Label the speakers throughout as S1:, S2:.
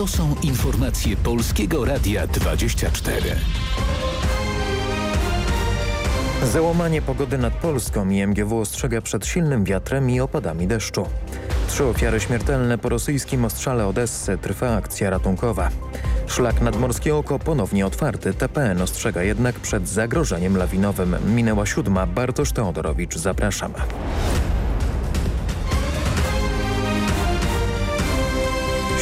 S1: To są informacje Polskiego Radia 24.
S2: Załamanie pogody nad Polską i MGW ostrzega przed silnym wiatrem i opadami deszczu. Trzy ofiary śmiertelne po rosyjskim ostrzale Odessy trwa akcja ratunkowa. Szlak nadmorskie oko ponownie otwarty. TPN ostrzega jednak przed zagrożeniem lawinowym. Minęła siódma. Bartosz Teodorowicz, zapraszam.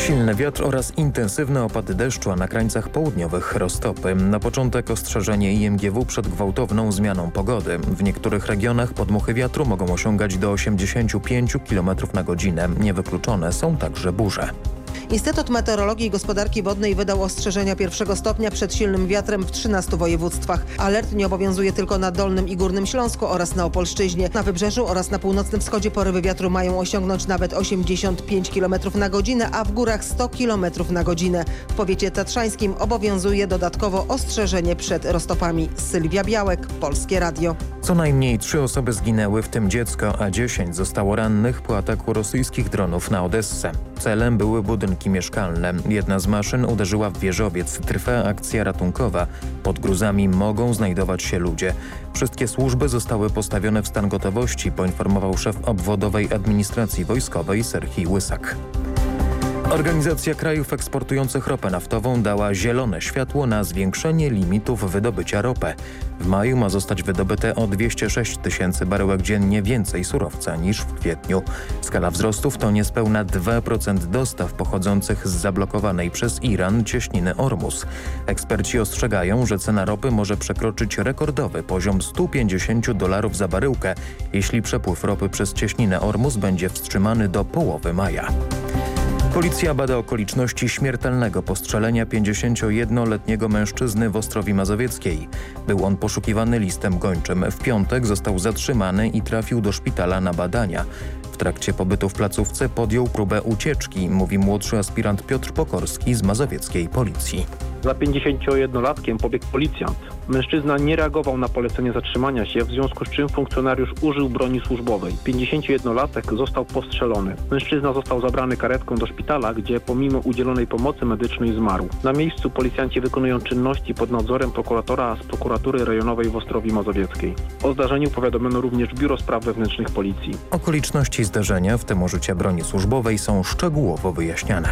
S2: Silny wiatr oraz intensywne opady deszczu, a na krańcach południowych roztopy. Na początek ostrzeżenie IMGW przed gwałtowną zmianą pogody. W niektórych regionach podmuchy wiatru mogą osiągać do 85 km na godzinę. Niewykluczone są także burze.
S3: Instytut Meteorologii i Gospodarki Wodnej wydał ostrzeżenia pierwszego stopnia przed silnym wiatrem w 13 województwach. Alert nie obowiązuje tylko na Dolnym i Górnym Śląsku oraz na Opolszczyźnie. Na Wybrzeżu oraz na północnym wschodzie porywy wiatru mają osiągnąć nawet 85 km na godzinę, a w górach 100 km na godzinę. W powiecie tatrzańskim obowiązuje dodatkowo ostrzeżenie przed roztopami. Sylwia Białek, Polskie Radio.
S2: Co najmniej trzy osoby zginęły, w tym dziecko, a 10 zostało rannych po ataku rosyjskich dronów na Odessę. Celem były budynki mieszkalne. Jedna z maszyn uderzyła w wieżowiec. Trwa akcja ratunkowa. Pod gruzami mogą znajdować się ludzie. Wszystkie służby zostały postawione w stan gotowości, poinformował szef obwodowej administracji wojskowej Serhii Łysak. Organizacja krajów eksportujących ropę naftową dała zielone światło na zwiększenie limitów wydobycia ropy. W maju ma zostać wydobyte o 206 tysięcy baryłek dziennie więcej surowca niż w kwietniu. Skala wzrostów to niespełna 2% dostaw pochodzących z zablokowanej przez Iran cieśniny Ormus. Eksperci ostrzegają, że cena ropy może przekroczyć rekordowy poziom 150 dolarów za baryłkę, jeśli przepływ ropy przez cieśninę Ormus będzie wstrzymany do połowy maja. Policja bada okoliczności śmiertelnego postrzelenia 51-letniego mężczyzny w Ostrowi Mazowieckiej. Był on poszukiwany listem gończym. W piątek został zatrzymany i trafił do szpitala na badania. W trakcie pobytu w placówce podjął próbę ucieczki, mówi młodszy aspirant Piotr Pokorski z mazowieckiej policji.
S4: Za 51-latkiem pobiegł policjant. Mężczyzna nie reagował na polecenie zatrzymania się, w związku z czym funkcjonariusz użył broni służbowej. 51-latek został postrzelony. Mężczyzna został zabrany karetką do szpitala, gdzie pomimo udzielonej pomocy medycznej zmarł. Na miejscu policjanci wykonują czynności pod nadzorem prokuratora z prokuratury rejonowej w Ostrowi Mazowieckiej. O zdarzeniu powiadomiono również Biuro Spraw Wewnętrznych Policji.
S2: Okoliczności zdarzenia, w tym użycia broni służbowej, są szczegółowo wyjaśniane.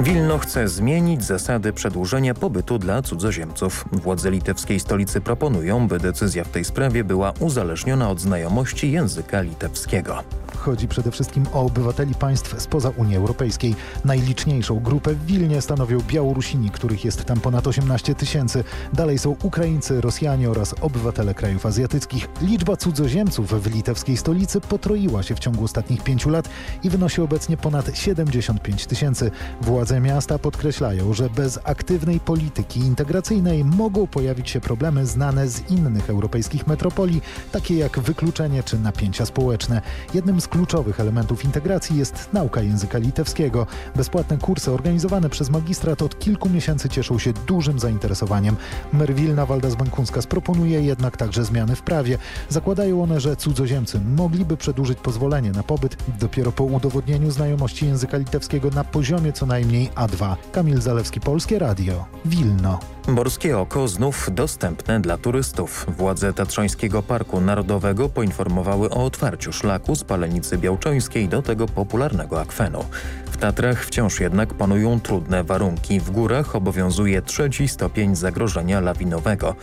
S2: Wilno chce zmienić zasady przedłużenia pobytu dla cudzoziemców. Władze litewskiej stolicy proponują, by decyzja w tej sprawie była uzależniona od znajomości języka litewskiego.
S5: Chodzi przede wszystkim o obywateli państw spoza Unii Europejskiej. Najliczniejszą grupę w Wilnie stanowią Białorusini, których jest tam ponad 18 tysięcy. Dalej są Ukraińcy, Rosjanie oraz obywatele krajów azjatyckich. Liczba cudzoziemców w litewskiej stolicy potroiła się w ciągu ostatnich pięciu lat i wynosi obecnie ponad 75 tysięcy. Władze miasta podkreślają, że bez aktywnej polityki integracyjnej mogą pojawić się problemy znane z innych europejskich metropolii, takie jak wykluczenie czy napięcia społeczne. Jednym z kluczowych elementów integracji jest nauka języka litewskiego. Bezpłatne kursy organizowane przez magistrat od kilku miesięcy cieszą się dużym zainteresowaniem. Mer Wilna Waldas Bankunska proponuje jednak także zmiany w prawie. Zakładają one, że cudzoziemcy mogliby przedłużyć pozwolenie na pobyt dopiero po udowodnieniu znajomości języka litewskiego na poziomie co najmniej A2. Kamil Zalewski, Polskie Radio, Wilno.
S2: Morskie oko znów dostępne dla turystów. Władze Tatrzańskiego Parku Narodowego poinformowały o otwarciu szlaku z Palenicy Białczońskiej do tego popularnego akwenu. W Tatrach wciąż jednak panują trudne warunki. W górach obowiązuje trzeci stopień zagrożenia lawinowego.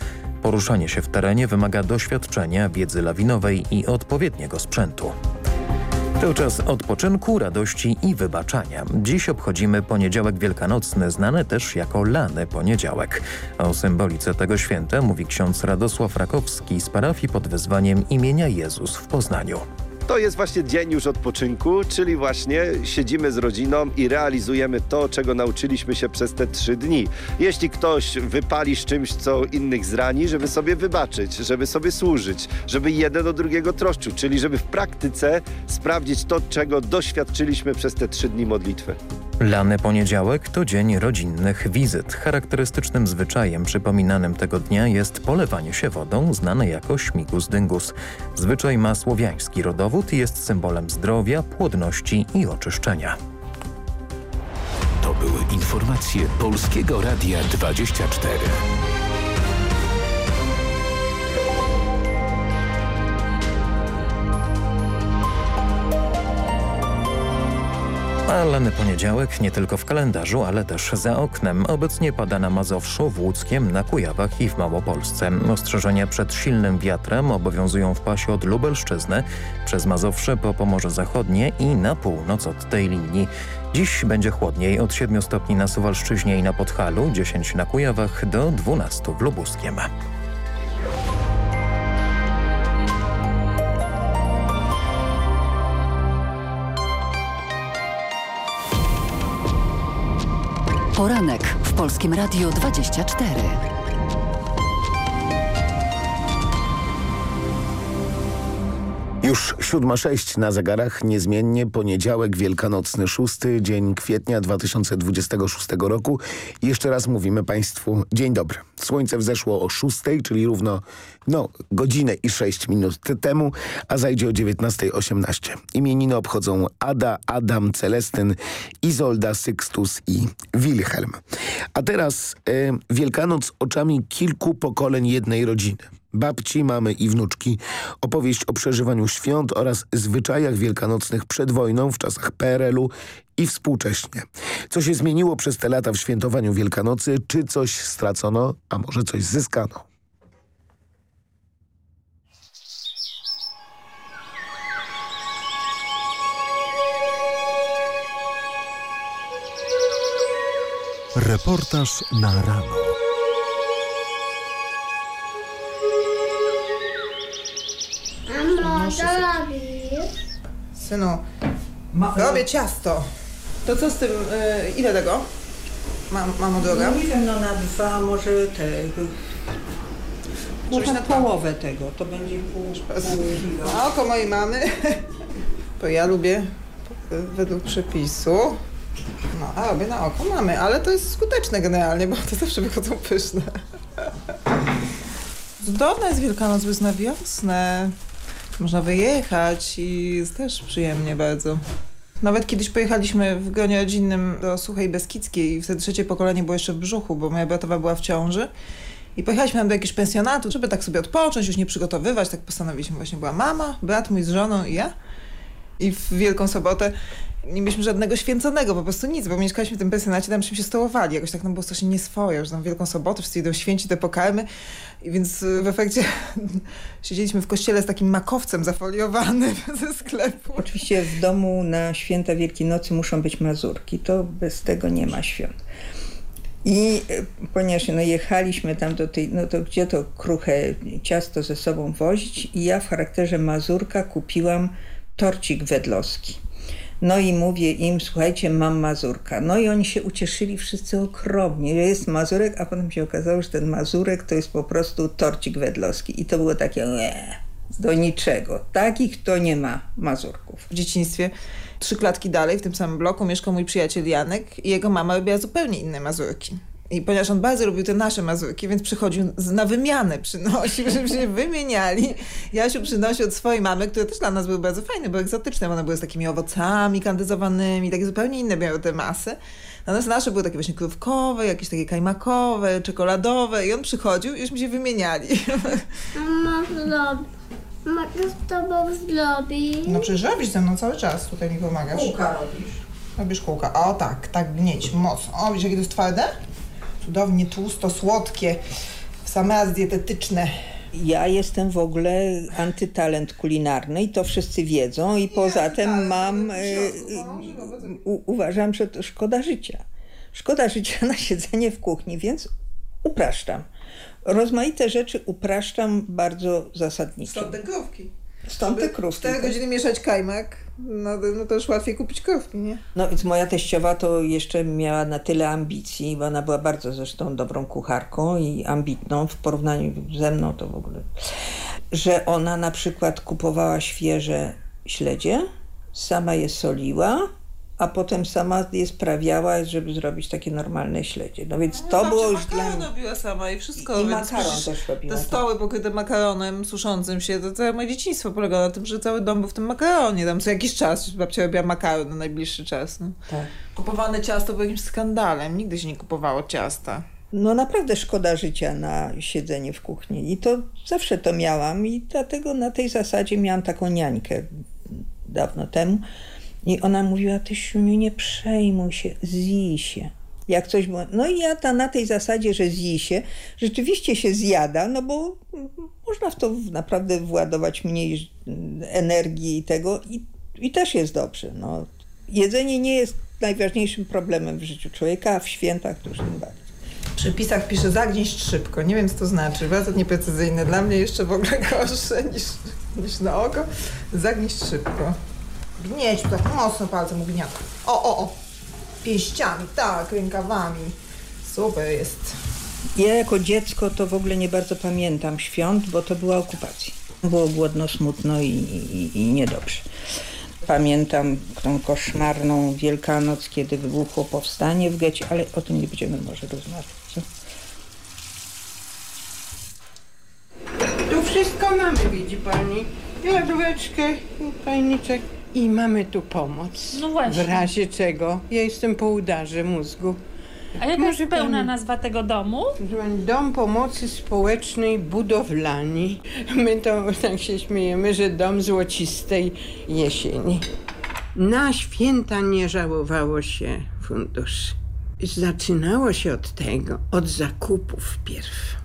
S2: Poruszanie się w terenie wymaga doświadczenia, wiedzy lawinowej i odpowiedniego sprzętu. To czas odpoczynku, radości i wybaczania. Dziś obchodzimy poniedziałek wielkanocny, znany też jako Lany Poniedziałek. O symbolice tego święta mówi ksiądz Radosław Rakowski z parafii pod wezwaniem imienia Jezus w Poznaniu.
S6: To jest właśnie dzień już odpoczynku, czyli właśnie siedzimy z rodziną i realizujemy to, czego nauczyliśmy się przez te trzy dni. Jeśli ktoś wypali z czymś, co innych zrani, żeby sobie wybaczyć, żeby sobie służyć, żeby jeden do drugiego troszczył, czyli żeby w praktyce sprawdzić to, czego doświadczyliśmy przez te trzy dni modlitwy.
S2: Lany poniedziałek to dzień rodzinnych wizyt. Charakterystycznym zwyczajem przypominanym tego dnia jest polewanie się wodą, znane jako śmigus dyngus. Zwyczaj ma słowiański rodowód i jest symbolem zdrowia, płodności i oczyszczenia.
S1: To były informacje Polskiego Radia 24.
S2: A lany poniedziałek nie tylko w kalendarzu, ale też za oknem. Obecnie pada na Mazowszu, w Łódzkiem, na Kujawach i w Małopolsce. Ostrzeżenia przed silnym wiatrem obowiązują w pasie od Lubelszczyzny, przez Mazowsze po Pomorze Zachodnie i na północ od tej linii. Dziś będzie chłodniej od 7 stopni na Suwalszczyźnie i na Podhalu, 10 na Kujawach do 12 w Lubuskiem.
S7: Poranek w Polskim Radiu 24.
S8: Już 7.06 na zegarach, niezmiennie poniedziałek wielkanocny, szósty dzień kwietnia 2026 roku. Jeszcze raz mówimy Państwu dzień dobry. Słońce wzeszło o 6, czyli równo no, godzinę i 6 minut temu, a zajdzie o 19.18. Imieniny obchodzą Ada, Adam, Celestyn, Izolda, Sykstus i Wilhelm. A teraz e, Wielkanoc oczami kilku pokoleń jednej rodziny babci, mamy i wnuczki, opowieść o przeżywaniu świąt oraz zwyczajach wielkanocnych przed wojną w czasach PRL-u i współcześnie. Co się zmieniło przez te lata w świętowaniu Wielkanocy, czy coś stracono, a może coś zyskano?
S9: Reportaż na rano.
S10: Synu, robię ciasto. To co z tym, y, ile tego? Mam, mamo droga?
S11: Nie wiem, no na dwa może tego. Może na połowę tego, to będzie pół, pół
S10: Na oko mojej mamy. To ja lubię y, według przepisu. No, a robię na oko mamy, ale to jest skuteczne generalnie, bo to zawsze wychodzą pyszne. Cudowna jest Wielkanoc, jest na wiosnę. Można wyjechać i jest też przyjemnie bardzo. Nawet kiedyś pojechaliśmy w gronie rodzinnym do Suchej Beskidzkiej i wtedy trzecie pokolenie było jeszcze w brzuchu, bo moja bratowa była w ciąży. I pojechaliśmy tam do jakiegoś pensjonatu, żeby tak sobie odpocząć, już nie przygotowywać. Tak postanowiliśmy. Właśnie była mama, brat mój z żoną i ja. I w Wielką Sobotę nie mieliśmy żadnego święconego, po prostu nic, bo mieszkaliśmy w tym pensjonacie, tam się stołowali. Jakoś tak nam było strasznie nieswoje, że tam Wielką Sobotę wszyscy idą święcić te pokarmy. I więc y, w efekcie siedzieliśmy w kościele z takim makowcem zafoliowanym ze sklepu.
S11: Oczywiście w domu na święta Wielkiej Nocy muszą być mazurki, to bez tego nie ma świąt. I y, ponieważ no, jechaliśmy tam do tej, no to gdzie to kruche ciasto ze sobą wozić i ja w charakterze mazurka kupiłam torcik wedlowski. No i mówię im, słuchajcie, mam mazurka. No i oni się ucieszyli wszyscy okropnie. Jest mazurek, a potem się okazało, że ten mazurek to jest po prostu torcik wedlowski. I to było takie ee, do niczego. Takich to nie ma mazurków.
S10: W dzieciństwie trzy klatki dalej, w tym samym bloku, mieszkał mój przyjaciel Janek i jego mama robiła zupełnie inne mazurki. I ponieważ on bardzo lubił te nasze mazurki, więc przychodził na wymianę, przynosił, żeby się wymieniali. Jasiu przynosił od swojej mamy, które też dla nas były bardzo fajne, były egzotyczne, bo one były z takimi owocami kandyzowanymi, takie zupełnie inne miały te masy. Natomiast nasze były takie właśnie krówkowe, jakieś takie kajmakowe, czekoladowe i on przychodził i już mi się wymieniali.
S12: Mama zrobi. Mama co z tobą zrobi?
S10: No przecież robisz ze mną cały czas, tutaj mi pomagasz.
S11: Kółka robisz.
S10: Robisz kółka. O tak, tak gnieć mocno. O, widzisz jakie to jest twarde? Cudownie tłusto, słodkie, w sam raz dietetyczne.
S11: Ja jestem w ogóle antytalent kulinarny i to wszyscy wiedzą i poza tym mam, e, u, uważam, że to szkoda życia. Szkoda życia na siedzenie w kuchni, więc upraszczam. Rozmaite rzeczy upraszczam bardzo zasadniczo.
S10: Stąd.
S11: Stąd te krówki.
S10: 4 godziny mieszać kajmak, no, to- no to już łatwiej kupić krówki, nie?
S11: No więc moja teściowa to jeszcze miała na tyle ambicji, bo ona była bardzo zresztą dobrą kucharką i ambitną w porównaniu ze mną to w ogóle, że ona na przykład kupowała świeże śledzie, sama je soliła a potem sama je sprawiała, żeby zrobić takie normalne śledzie. No więc to było już dla mnie...
S10: robiła sama i wszystko.
S11: I, i makaron też robiła.
S10: Te
S11: tak.
S10: stoły pokryte makaronem suszącym się, to całe moje dzieciństwo polegało na tym, że cały dom był w tym makaronie. Tam co jakiś czas babcia robiła makaron na najbliższy czas. No.
S11: Tak.
S10: Kupowane ciasto było jakimś skandalem. Nigdy się nie kupowało ciasta.
S11: No naprawdę szkoda życia na siedzenie w kuchni. I to zawsze to miałam i dlatego na tej zasadzie miałam taką niańkę dawno temu. I ona mówiła, ty Siuniu, nie przejmuj się, zjij się. Jak coś było. No i ja ta, na tej zasadzie, że zjij się, rzeczywiście się zjada, no bo można w to naprawdę władować mniej energii i tego i, i też jest dobrze. No. Jedzenie nie jest najważniejszym problemem w życiu człowieka, a w świętach to już tym bardziej.
S10: Przepisach pisze zagnieść szybko. Nie wiem, co to znaczy. Bardzo nieprecyzyjne. Dla mnie jeszcze w ogóle gorsze niż, niż na oko. Zagnieść szybko. Gnieć tak mocno palcem ugniata. O, o, o. Pięściami, tak, rękawami. Super jest.
S11: Ja jako dziecko to w ogóle nie bardzo pamiętam świąt, bo to była okupacja. Było głodno, smutno i, i, i niedobrze. Pamiętam tą koszmarną Wielkanoc, kiedy wybuchło powstanie w getcie, ale o tym nie będziemy może rozmawiać. Co?
S13: Tu wszystko mamy, widzi pani. Lodóweczkę, fajniczek i mamy tu pomoc.
S14: No właśnie.
S13: W razie czego. Ja jestem po udarze mózgu.
S14: A jaka
S13: Może
S14: jest pełna
S13: pani-
S14: nazwa tego domu?
S13: Dom Pomocy Społecznej Budowlani. My to tak się śmiejemy, że dom złocistej jesieni. Na święta nie żałowało się funduszy. Zaczynało się od tego, od zakupów pierw.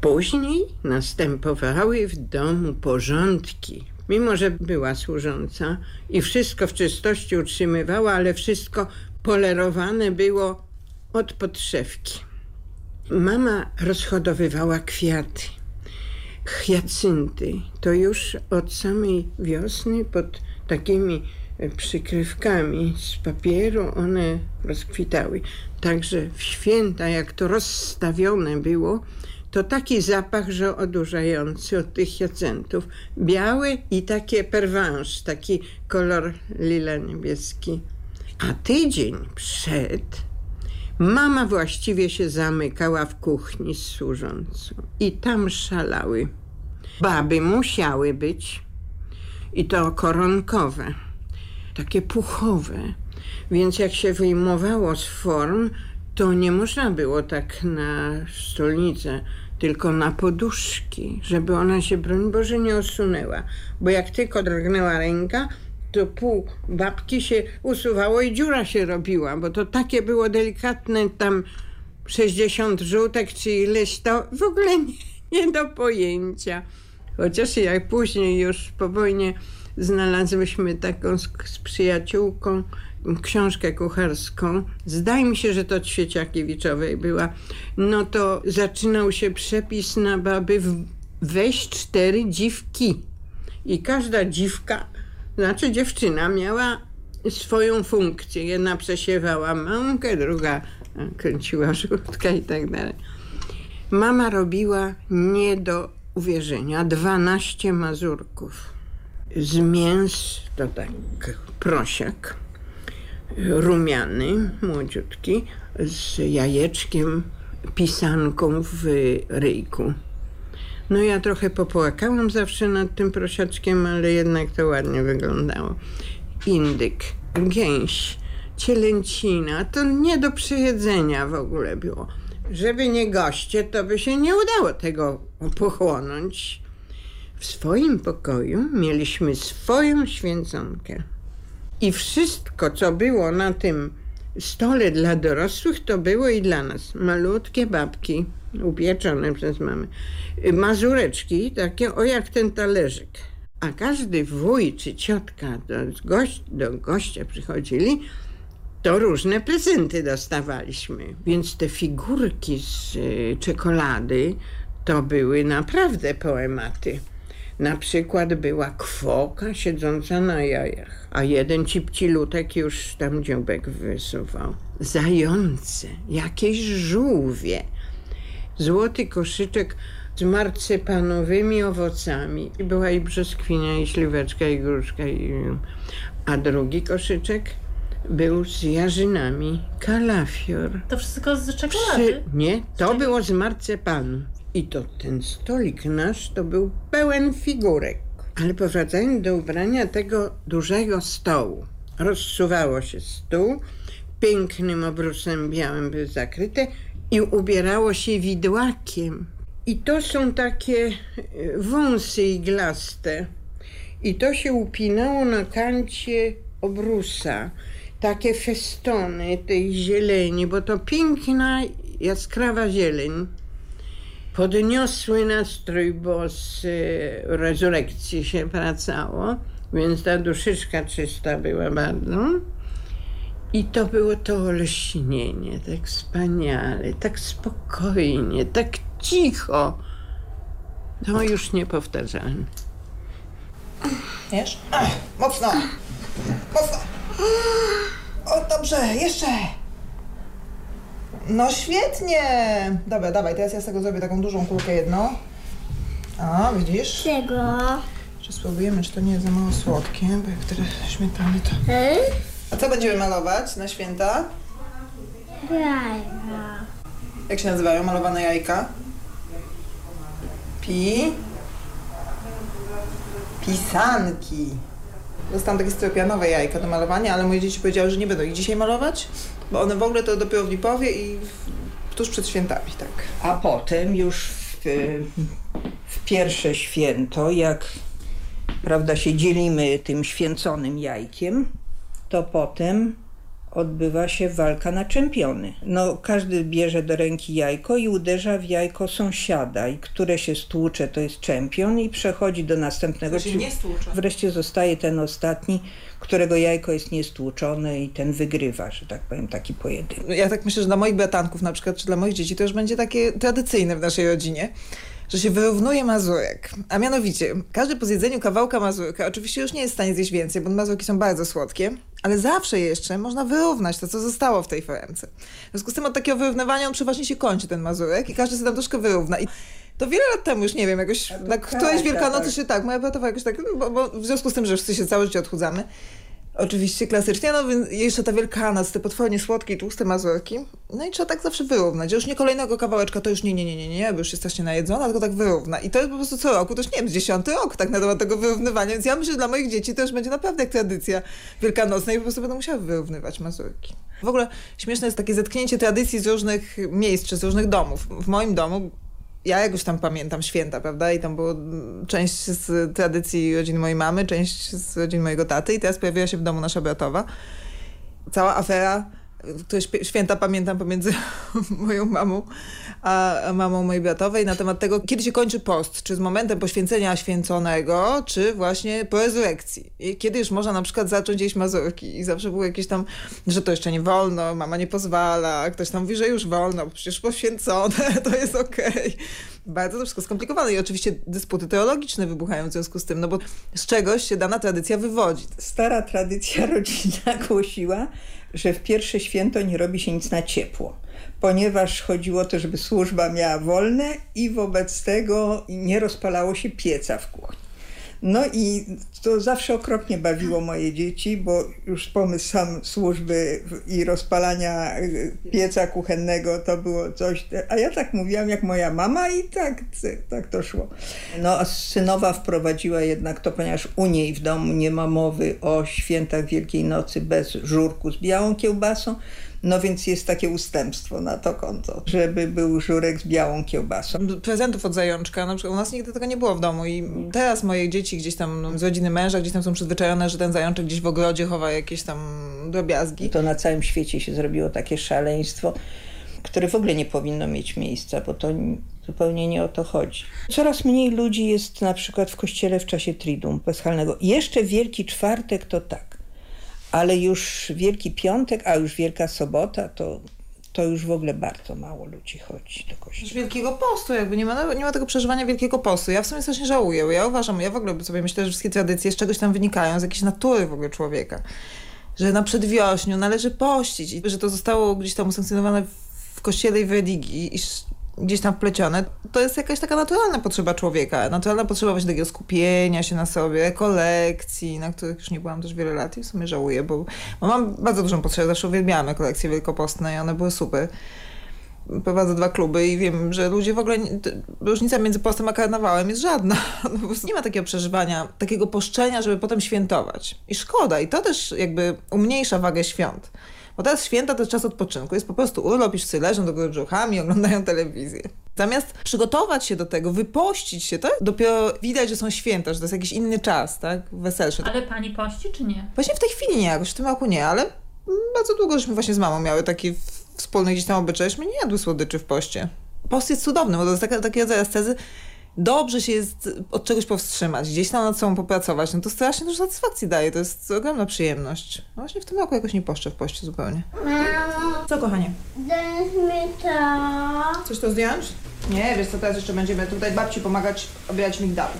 S13: Później następowały w domu porządki. Mimo, że była służąca i wszystko w czystości utrzymywała, ale wszystko polerowane było od podszewki. Mama rozhodowywała kwiaty. Hiacynty to już od samej wiosny pod takimi e, przykrywkami z papieru one rozkwitały. Także w święta, jak to rozstawione było, to taki zapach, że odurzający od tych hiacyntów. Biały i takie perwanż, taki kolor lila-niebieski. A tydzień przed mama właściwie się zamykała w kuchni z służącą i tam szalały. Baby musiały być i to koronkowe, takie puchowe. Więc jak się wyjmowało z form, to nie można było tak na stolnicę, tylko na poduszki, żeby ona się, broń Boże, nie osunęła. Bo jak tylko drgnęła ręka, to pół babki się usuwało i dziura się robiła, bo to takie było delikatne, tam 60 żółtek czy ileś, to w ogóle nie, nie do pojęcia. Chociaż jak później już po wojnie znalazłyśmy taką z, z przyjaciółką książkę kucharską. Zdaje mi się, że to Ćwieciakiewiczowej była. No to zaczynał się przepis na baby weź cztery dziwki. I każda dziwka, znaczy dziewczyna miała swoją funkcję. Jedna przesiewała mąkę, druga kręciła żółtka i tak dalej. Mama robiła nie do uwierzenia 12 mazurków. Z mięs to tak prosiak, rumiany, młodziutki, z jajeczkiem, pisanką w ryjku. No ja trochę popłakałam zawsze nad tym prosiaczkiem, ale jednak to ładnie wyglądało. Indyk, gęś, cielęcina, to nie do przejedzenia w ogóle było. Żeby nie goście, to by się nie udało tego pochłonąć. W swoim pokoju mieliśmy swoją święconkę. I wszystko, co było na tym stole dla dorosłych, to było i dla nas. Malutkie babki, upieczone przez mamę. Mazureczki, takie o jak ten talerzyk. A każdy wuj czy ciotka do, gość, do gościa przychodzili, to różne prezenty dostawaliśmy. Więc te figurki z y, czekolady to były naprawdę poematy. Na przykład była kwoka siedząca na jajach, a jeden cipcilutek już tam dzióbek wysuwał. Zające, jakieś żółwie, złoty koszyczek z marcypanowymi owocami. Była i brzoskwinia, i śliweczka, i gruszka, i... a drugi koszyczek był z jarzynami kalafior.
S14: To wszystko z czekolady?
S13: Nie, to było z marcepanu. I to ten stolik nasz to był pełen figurek. Ale powracając do ubrania tego dużego stołu, rozsuwało się stół, pięknym obrusem białym był zakryte i ubierało się widłakiem. I to są takie e, wąsy iglaste. I to się upinało na kancie obrusa. Takie festony tej zieleni, bo to piękna, jaskrawa zieleń. Podniosły nastrój, bo z e, rezurekcji się wracało, więc ta duszyczka czysta była bardzo. I to było to olśnienie, tak wspaniale, tak spokojnie, tak cicho. To już niepowtarzalne.
S10: Wiesz? Ach, mocno! Mocno! O, dobrze, jeszcze! No świetnie! Dobra, dawaj, teraz ja z tego zrobię taką dużą kulkę jedną. A, widzisz?
S12: Czego?
S10: Czy spróbujemy, czy to nie jest za mało słodkie, bo jak tyle śmietany to...
S12: Hmm?
S10: A co będziemy malować na święta?
S12: Jajka.
S10: Jak się nazywają malowane jajka? Pi... Pisanki. Dostałam takie stropianowe jajka do malowania, ale moje dzieci powiedziały, że nie będą ich dzisiaj malować, bo one w ogóle to dopiero w Lipowie i w, tuż przed świętami, tak.
S11: A potem już w, w pierwsze święto, jak prawda, się dzielimy tym święconym jajkiem, to potem odbywa się walka na czempiony. No, każdy bierze do ręki jajko i uderza w jajko sąsiada i które się stłucze, to jest czempion i przechodzi do następnego.
S10: To się nie stłucze.
S11: Wreszcie zostaje ten ostatni, którego jajko jest niestłuczone i ten wygrywa, że tak powiem, taki pojedynek.
S10: Ja tak myślę, że dla moich bratanków na przykład, czy dla moich dzieci to już będzie takie tradycyjne w naszej rodzinie, że się wyrównuje mazurek. A mianowicie, każdy po zjedzeniu kawałka mazurka oczywiście już nie jest w stanie zjeść więcej, bo mazurki są bardzo słodkie, ale zawsze jeszcze można wyrównać to, co zostało w tej foremce. W związku z tym od takiego wyrównywania on przeważnie się kończy, ten mazurek, i każdy sobie tam troszkę wyrówna. I to wiele lat temu już, nie wiem, jakoś na którejś Wielkanocy się tak, moja bratowa jakoś tak, bo, bo w związku z tym, że wszyscy się całe życie odchudzamy, Oczywiście klasycznie, no więc jeszcze ta wielkanoc, te potwornie słodkie i tłuste mazurki. No i trzeba tak zawsze wyrównać, już nie kolejnego kawałeczka, to już nie, nie, nie, nie, nie, bo już jest strasznie najedzona, tylko tak wyrówna. I to jest po prostu co roku, to już nie wiem, dziesiąty rok tak na temat tego wyrównywania, więc ja myślę, że dla moich dzieci to już będzie naprawdę jak tradycja wielkanocna i po prostu będą musiały wyrównywać mazurki. W ogóle śmieszne jest takie zetknięcie tradycji z różnych miejsc czy z różnych domów. W moim domu ja jakoś tam pamiętam święta, prawda? I tam było mm, część z tradycji rodziny mojej mamy, część z rodziny mojego taty i teraz pojawiła się w domu nasza bratowa. Cała afera, które święta pamiętam pomiędzy moją mamą a mamą mojej bratowej na temat tego, kiedy się kończy post, czy z momentem poświęcenia święconego, czy właśnie po rezurekcji. I kiedy już można na przykład zacząć jeść mazurki i zawsze było jakieś tam, że to jeszcze nie wolno, mama nie pozwala, ktoś tam mówi, że już wolno, przecież poświęcone, to jest okej. Okay. Bardzo to wszystko skomplikowane i oczywiście dysputy teologiczne wybuchają w związku z tym, no bo z czegoś się dana tradycja wywodzi.
S11: Stara tradycja rodzinna głosiła, że w pierwsze święto nie robi się nic na ciepło ponieważ chodziło o to, żeby służba miała wolne i wobec tego nie rozpalało się pieca w kuchni. No i to zawsze okropnie bawiło moje dzieci, bo już pomysł sam służby i rozpalania y, pieca kuchennego to było coś, a ja tak mówiłam jak moja mama i tak, tak to szło. No a synowa wprowadziła jednak to, ponieważ u niej w domu nie ma mowy o świętach Wielkiej Nocy bez żurku z białą kiełbasą, no więc jest takie ustępstwo na to konto, żeby był żurek z białą kiełbasą.
S10: Prezentów od zajączka, na przykład u nas nigdy tego nie było w domu i teraz moje dzieci gdzieś tam no, z rodziny męża gdzieś tam są przyzwyczajone, że ten zajączek gdzieś w ogrodzie chowa jakieś tam drobiazgi.
S11: To na całym świecie się zrobiło takie szaleństwo, które w ogóle nie powinno mieć miejsca, bo to zupełnie nie o to chodzi. Coraz mniej ludzi jest na przykład w kościele w czasie Triduum Paschalnego. Jeszcze Wielki Czwartek to tak ale już Wielki Piątek, a już Wielka Sobota, to, to już w ogóle bardzo mało ludzi chodzi do kościoła.
S10: Wielkiego Postu, jakby nie ma, nie ma tego przeżywania Wielkiego Postu. Ja w sumie strasznie żałuję, ja uważam, ja w ogóle sobie myślę, że wszystkie tradycje z czegoś tam wynikają, z jakiejś natury w ogóle człowieka. Że na przedwiośniu należy pościć i że to zostało gdzieś tam usankcjonowane w kościele i w religii i gdzieś tam wplecione, to jest jakaś taka naturalna potrzeba człowieka. Naturalna potrzeba właśnie takiego skupienia się na sobie, kolekcji, na których już nie byłam też wiele lat i w sumie żałuję, bo, bo mam bardzo dużą potrzebę. Zawsze uwielbiałam kolekcje wielkopostne i one były super. Prowadzę dwa kluby i wiem, że ludzie w ogóle, różnica między postem a karnawałem jest żadna. No, po prostu nie ma takiego przeżywania, takiego poszczenia, żeby potem świętować. I szkoda. I to też jakby umniejsza wagę świąt. Bo teraz święta to jest czas odpoczynku. Jest po prostu urlop i wszyscy leżą do góry brzuchami, oglądają telewizję. Zamiast przygotować się do tego, wypościć się, to dopiero widać, że są święta, że to jest jakiś inny czas, tak? Weselszy.
S14: Ale pani pości czy nie?
S10: Właśnie w tej chwili nie, jakoś w tym roku nie, ale bardzo długo żeśmy właśnie z mamą miały taki wspólny gdzieś tam obyczaj, żeśmy nie jadły słodyczy w poście. Post jest cudowny, bo to jest taka, taki rodzaj ascezy. Dobrze się jest od czegoś powstrzymać, gdzieś tam nad sobą popracować, no to strasznie dużo satysfakcji daje, to jest ogromna przyjemność. No właśnie w tym roku jakoś nie poszczę w poście zupełnie.
S12: Mamo,
S10: Co kochanie?
S12: daj mi to.
S10: Chcesz to zdjąć? Nie, wiesz co, teraz jeszcze będziemy tutaj babci pomagać obierać migdały.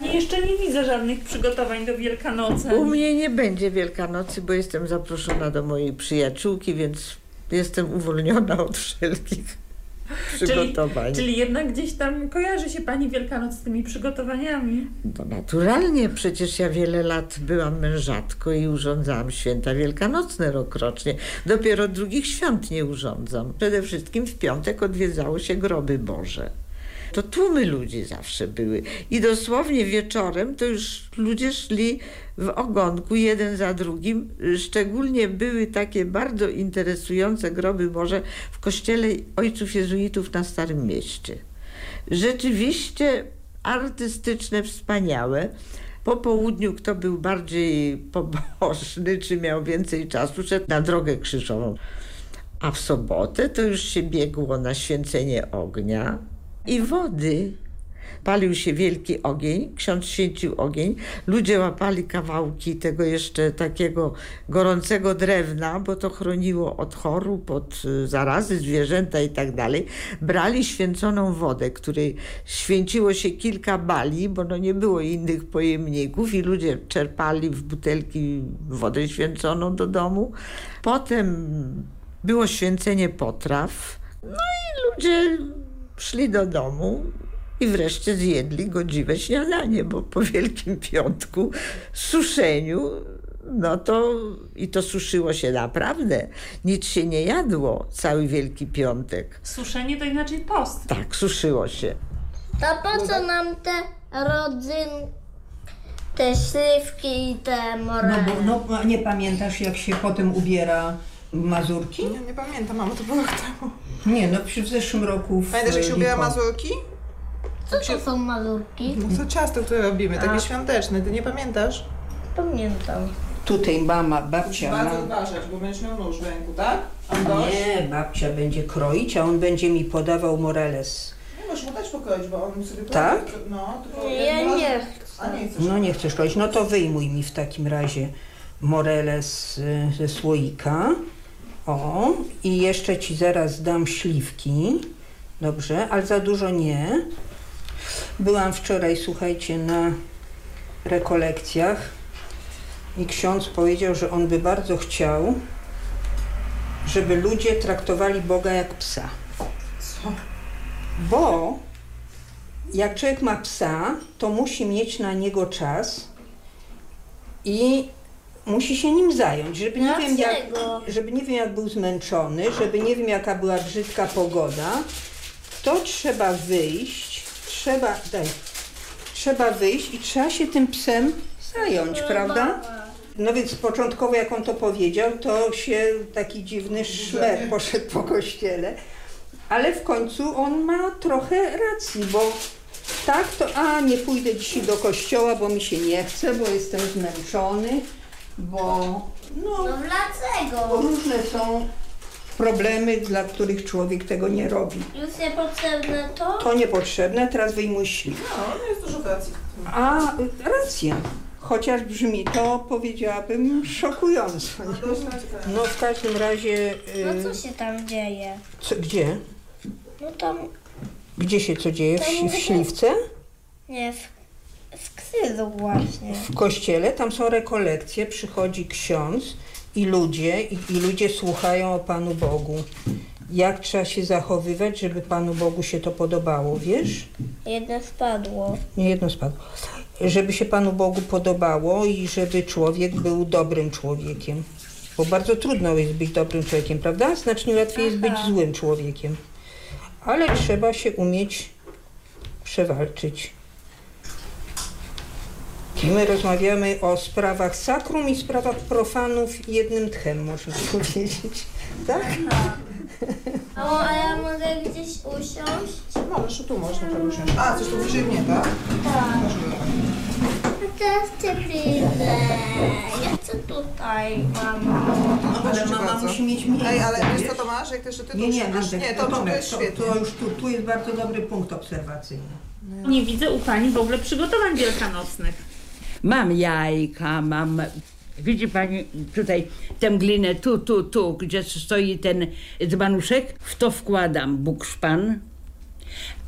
S14: Nie, jeszcze nie widzę żadnych przygotowań do Wielkanocy.
S15: U mnie nie będzie Wielkanocy, bo jestem zaproszona do mojej przyjaciółki, więc jestem uwolniona od wszelkich przygotowań.
S14: Czyli jednak gdzieś tam kojarzy się pani Wielkanoc z tymi przygotowaniami.
S15: No naturalnie, przecież ja wiele lat byłam mężatką i urządzałam święta wielkanocne rokrocznie. Dopiero drugich świąt nie urządzam. Przede wszystkim w piątek odwiedzało się groby Boże. To tłumy ludzi zawsze były. I dosłownie wieczorem to już ludzie szli w ogonku jeden za drugim. Szczególnie były takie bardzo interesujące groby Boże w kościele ojców jezuitów na Starym Mieście. Rzeczywiście artystyczne, wspaniałe. Po południu, kto był bardziej pobożny, czy miał więcej czasu, szedł na drogę krzyżową. A w sobotę to już się biegło na święcenie ognia i wody. Palił się wielki ogień, ksiądz święcił ogień, ludzie łapali kawałki tego jeszcze takiego gorącego drewna, bo to chroniło od chorób, od y, zarazy, zwierzęta i tak dalej. Brali święconą wodę, której święciło się kilka bali, bo no nie było innych pojemników i ludzie czerpali w butelki wodę święconą do domu. Potem było święcenie potraw, no i ludzie szli do domu i wreszcie zjedli godziwe śniadanie, bo po Wielkim Piątku, suszeniu, no to i to suszyło się naprawdę. Nic się nie jadło cały Wielki Piątek.
S14: Suszenie to inaczej post.
S15: Tak, suszyło się.
S12: To po co nam te rodzyn, te śliwki i te
S11: No
S12: morele?
S11: bo no, nie pamiętasz, jak się potem ubiera mazurki?
S10: Nie, nie pamiętam, mamo, to było rok temu.
S11: Nie, no w zeszłym roku w
S10: Pamiętasz, jak się ubiera
S11: Lipo-
S10: mazurki?
S12: Co to są mazurki?
S10: No to ciasto, które robimy, takie
S11: A.
S10: świąteczne, ty nie pamiętasz?
S12: Pamiętam.
S11: Tutaj mama, babcia
S10: Bardzo
S11: ma...
S10: uważać, bo będziesz miał nóż w ręku, tak? Andoś?
S11: Nie, babcia będzie kroić, a on będzie mi podawał moreles.
S10: Nie możesz mu dać pokroić, bo on sobie
S11: Tak?
S10: No, tylko
S12: Nie, ja
S10: jedno-
S12: nie
S10: A nie chcesz?
S11: No nie chcesz kroić, no to wyjmuj mi w takim razie moreles y, ze słoika. O, i jeszcze ci zaraz dam śliwki. Dobrze, ale za dużo nie. Byłam wczoraj, słuchajcie, na rekolekcjach i ksiądz powiedział, że on by bardzo chciał, żeby ludzie traktowali Boga jak psa.
S10: Co?
S11: Bo jak człowiek ma psa, to musi mieć na niego czas i musi się nim zająć, żeby nie, wiem jak, żeby nie wiem jak był zmęczony, żeby nie wiem jaka była brzydka pogoda, to trzeba wyjść, trzeba, daj, trzeba wyjść i trzeba się tym psem zająć, prawda? No więc początkowo jak on to powiedział, to się taki dziwny szmer poszedł po kościele, ale w końcu on ma trochę racji, bo tak to, a nie pójdę dzisiaj do kościoła, bo mi się nie chce, bo jestem zmęczony, bo no,
S12: No
S11: bo
S12: dlaczego?
S11: różne są problemy, dla których człowiek tego nie robi.
S12: Już niepotrzebne to?
S11: To niepotrzebne, teraz wyjmuj śliw.
S10: No, no jest dużo racji.
S11: A, y, racja. Chociaż brzmi to, powiedziałabym, szokująco. nie? No w każdym razie... y,
S12: No co się tam dzieje?
S11: co, gdzie?
S12: No tam,
S11: Gdzie się co dzieje? W, w śliwce?
S12: nie, w, w ksylu właśnie.
S11: W kościele, tam są rekolekcje, przychodzi ksiądz i ludzie, i, i ludzie słuchają o Panu Bogu. Jak trzeba się zachowywać, żeby Panu Bogu się to podobało, wiesz?
S12: Jedno spadło.
S11: Nie jedno spadło. Żeby się Panu Bogu podobało i żeby człowiek był dobrym człowiekiem. Bo bardzo trudno jest być dobrym człowiekiem, prawda? Znacznie łatwiej jest być złym człowiekiem. Ale trzeba się umieć przewalczyć. I my rozmawiamy o sprawach sakrum i sprawach profanów jednym tchem, można powiedzieć. Tak?
S12: Mamo, a ja mogę gdzieś usiąść?
S10: Możesz, tu można sobie usiąść. A, coś tu wyżej mnie, tak?
S12: Tak. A teraz chcę przyjdę. Ja chcę tutaj, mamo.
S11: Ale mama musi mieć miejsce.
S10: Ej, ale wiesz co to masz? Jak też ty tu
S11: Nie, nie,
S10: usiądziesz? Nie, to, to,
S11: Tomek,
S10: jest
S11: to, to już tu, tu jest bardzo dobry punkt obserwacyjny.
S14: Nie widzę u Pani w ogóle przygotowań wielkanocnych.
S16: Mam jajka, mam. Widzi pani tutaj tę glinę, tu, tu, tu, gdzie stoi ten dzbanuszek, w to wkładam bukszpan,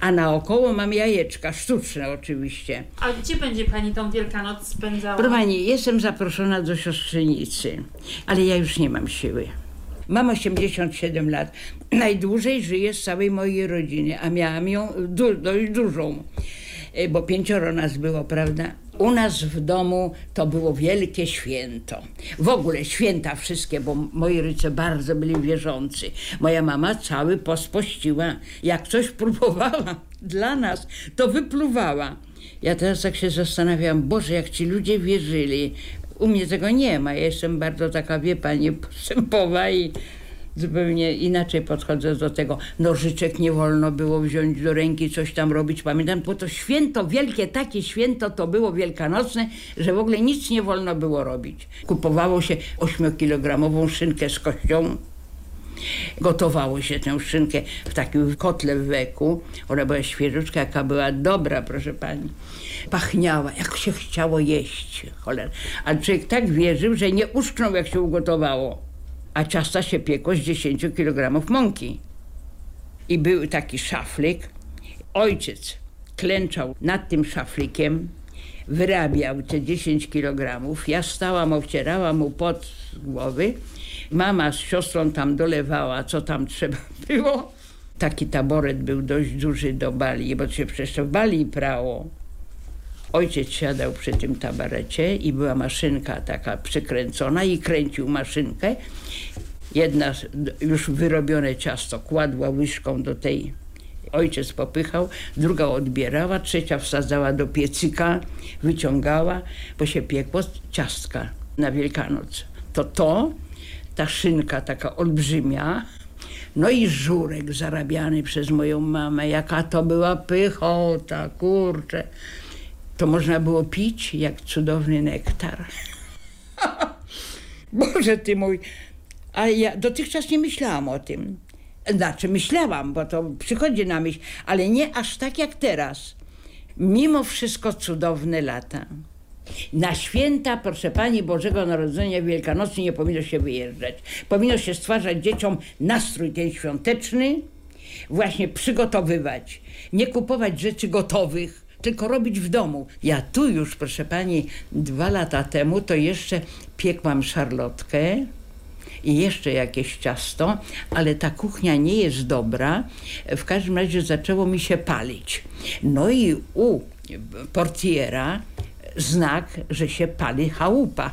S16: a naokoło mam jajeczka, sztuczne oczywiście.
S14: A gdzie będzie Pani tą Wielkanoc spędzała?
S16: Proszę pani, jestem zaproszona do siostrzenicy, ale ja już nie mam siły. Mam 87 lat. Najdłużej żyję z całej mojej rodziny, a miałam ją du- dość dużą, E, bo pięcioro nas było, prawda? U nas w domu to było wielkie święto. W ogóle święta wszystkie, bo moi rodzice bardzo byli wierzący. Moja mama cały post pościła. Jak coś próbowała dla nas, to wypluwała. Ja teraz tak się zastanawiam, Boże, jak ci ludzie wierzyli. U mnie tego nie ma. Ja jestem bardzo taka, wie pani, postępowa i zupełnie inaczej podchodzę do tego. Nożyczek nie wolno było wziąć do ręki, coś tam robić. Pamiętam, bo to święto, wielkie takie święto to było wielkanocne, że w ogóle nic nie wolno było robić. Kupowało się 8-kilogramową szynkę z kością, Gotowało się tę szynkę w takim kotle w weku. Ona była świeżuczka, jaka była dobra, proszę pani. Pachniała, jak się chciało jeść. Cholera. Ale człowiek tak wierzył, że nie uszknął, jak się ugotowało. A ciasta się piekło z 10 kg mąki. I był taki szaflik. Ojciec klęczał nad tym szaflikiem, wyrabiał te 10 kg. Ja stałam, obcierałam mu pod głowy. Mama z siostrą tam dolewała, co tam trzeba było. Taki taboret był dość duży do bali, bo się przecież w bali prało. Ojciec siadał przy tym tabarecie i była maszynka taka przykręcona i kręcił maszynkę. Jedna już wyrobione ciasto kładła łyżką do tej ojciec popychał, druga odbierała, trzecia wsadzała do piecyka, wyciągała, bo się piekło ciastka na Wielkanoc. To to, ta szynka taka olbrzymia, no i żurek zarabiany przez moją mamę. Jaka to była pychota, kurczę. To można było pić jak cudowny nektar. Boże ty mój. Ale ja dotychczas nie myślałam o tym. Znaczy myślałam, bo to przychodzi na myśl, ale nie aż tak jak teraz. Mimo wszystko cudowne lata. Na święta, proszę Pani, Bożego Narodzenia Wielkanocy nie powinno się wyjeżdżać. Powinno się stwarzać dzieciom nastrój ten świąteczny, właśnie przygotowywać. Nie kupować rzeczy gotowych, tylko robić w domu. Ja tu już, proszę Pani, dwa lata temu to jeszcze piekłam szarlotkę i jeszcze jakieś ciasto, ale ta kuchnia nie jest dobra. W każdym razie zaczęło mi się palić. No i u portiera znak, że się pali chałupa.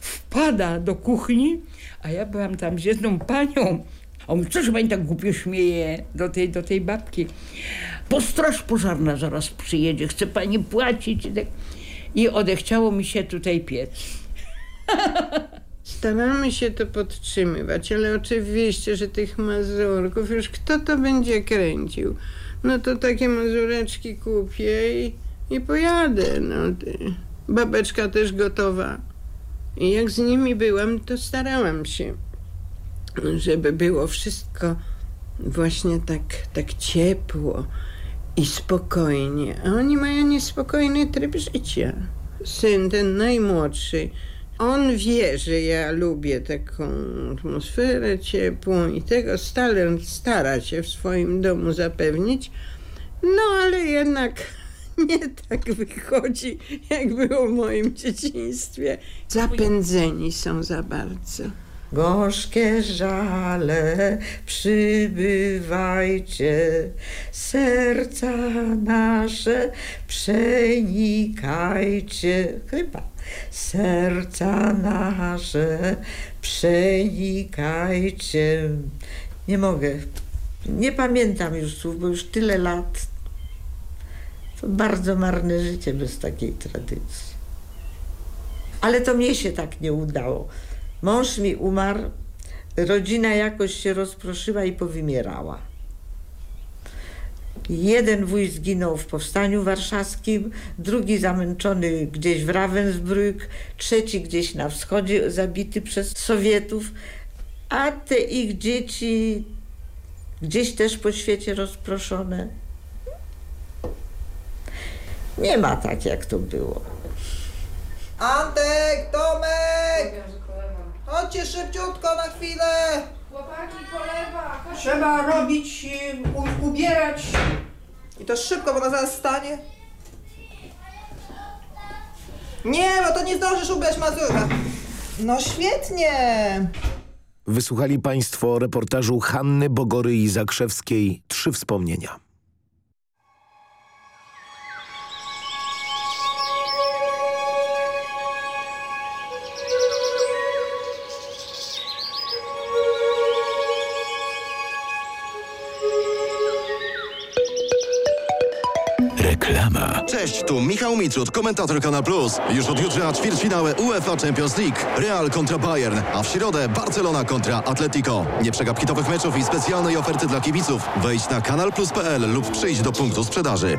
S16: Wpada do kuchni, a ja byłam tam z jedną panią. On co się pani tak głupio śmieje do tej, do tej babki? Bo straż pożarna zaraz przyjedzie, chce pani płacić. I odechciało mi się tutaj piec.
S13: Staramy się to podtrzymywać, ale oczywiście, że tych mazurków już kto to będzie kręcił? No to takie mazureczki kupię i, i pojadę. No. Babeczka też gotowa. I jak z nimi byłam, to starałam się, żeby było wszystko właśnie tak, tak ciepło i spokojnie. A oni mają niespokojny tryb życia. Syn, ten najmłodszy, on wie, że ja lubię taką atmosferę ciepłą i tego stale stara się w swoim domu zapewnić. No ale jednak nie tak wychodzi, jak było w moim dzieciństwie. Zapędzeni są za bardzo.
S15: Gorzkie żale, przybywajcie, serca nasze przenikajcie. Chyba. Serca nasze przenikajcie. Nie mogę. Nie pamiętam już słów, bo już tyle lat. To bardzo marne życie bez takiej tradycji. Ale to mnie się tak nie udało. Mąż mi umarł, rodzina jakoś się rozproszyła i powymierała. Jeden wuj zginął w powstaniu warszawskim, drugi zamęczony gdzieś w Ravensbrück, trzeci gdzieś na wschodzie zabity przez Sowietów, a te ich dzieci gdzieś też po świecie rozproszone. Nie ma tak, jak to było.
S10: Antek, Tomek! Chodźcie szybciutko na chwilę!
S14: Chłopaki, polewa!
S10: Trzeba robić, u, ubierać. I to szybko, bo ona zaraz stanie. Nie, bo to nie zdążysz ubrać Mazurka. No świetnie!
S8: Wysłuchali Państwo reportażu Hanny Bogory i Zakrzewskiej Trzy wspomnienia.
S17: Cześć, tu Michał Mitrud, komentator Kanal Plus. Już od jutra ćwierćfinały UEFA Champions League. Real kontra Bayern, a w środę Barcelona kontra Atletico. Nie przegap hitowych meczów i specjalnej oferty dla kibiców. Wejdź na kanalplus.pl lub przyjdź do punktu sprzedaży.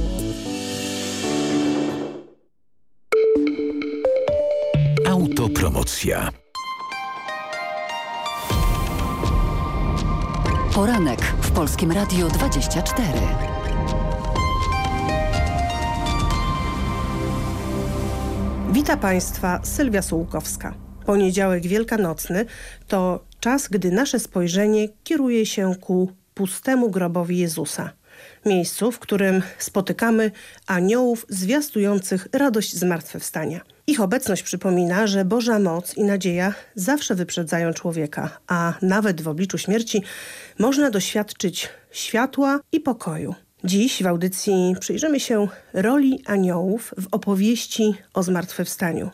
S1: Autopromocja.
S7: Poranek w Polskim Radio 24.
S18: Wita Państwa Sylwia Sułkowska. Poniedziałek wielkanocny to czas, gdy nasze spojrzenie kieruje się ku pustemu grobowi Jezusa. Miejscu, w którym spotykamy aniołów zwiastujących radość zmartwychwstania. Ich obecność przypomina, że Boża moc i nadzieja zawsze wyprzedzają człowieka, a nawet w obliczu śmierci można doświadczyć światła i pokoju. Dziś w audycji przyjrzymy się roli aniołów w opowieści o zmartwychwstaniu,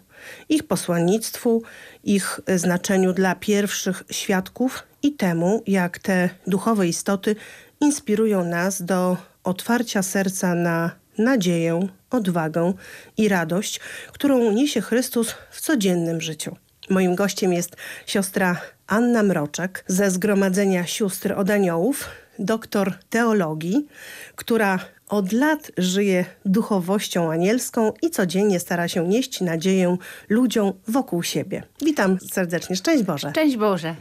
S18: ich posłannictwu, ich znaczeniu dla pierwszych świadków i temu, jak te duchowe istoty inspirują nas do otwarcia serca na nadzieję, odwagę i radość, którą niesie Chrystus w codziennym życiu. Moim gościem jest siostra Anna Mroczek ze Zgromadzenia Sióstr od Aniołów, doktor teologii, która od lat żyje duchowością anielską i codziennie stara się nieść nadzieję ludziom wokół siebie. Witam serdecznie. Szczęść Boże.
S19: Szczęść Boże.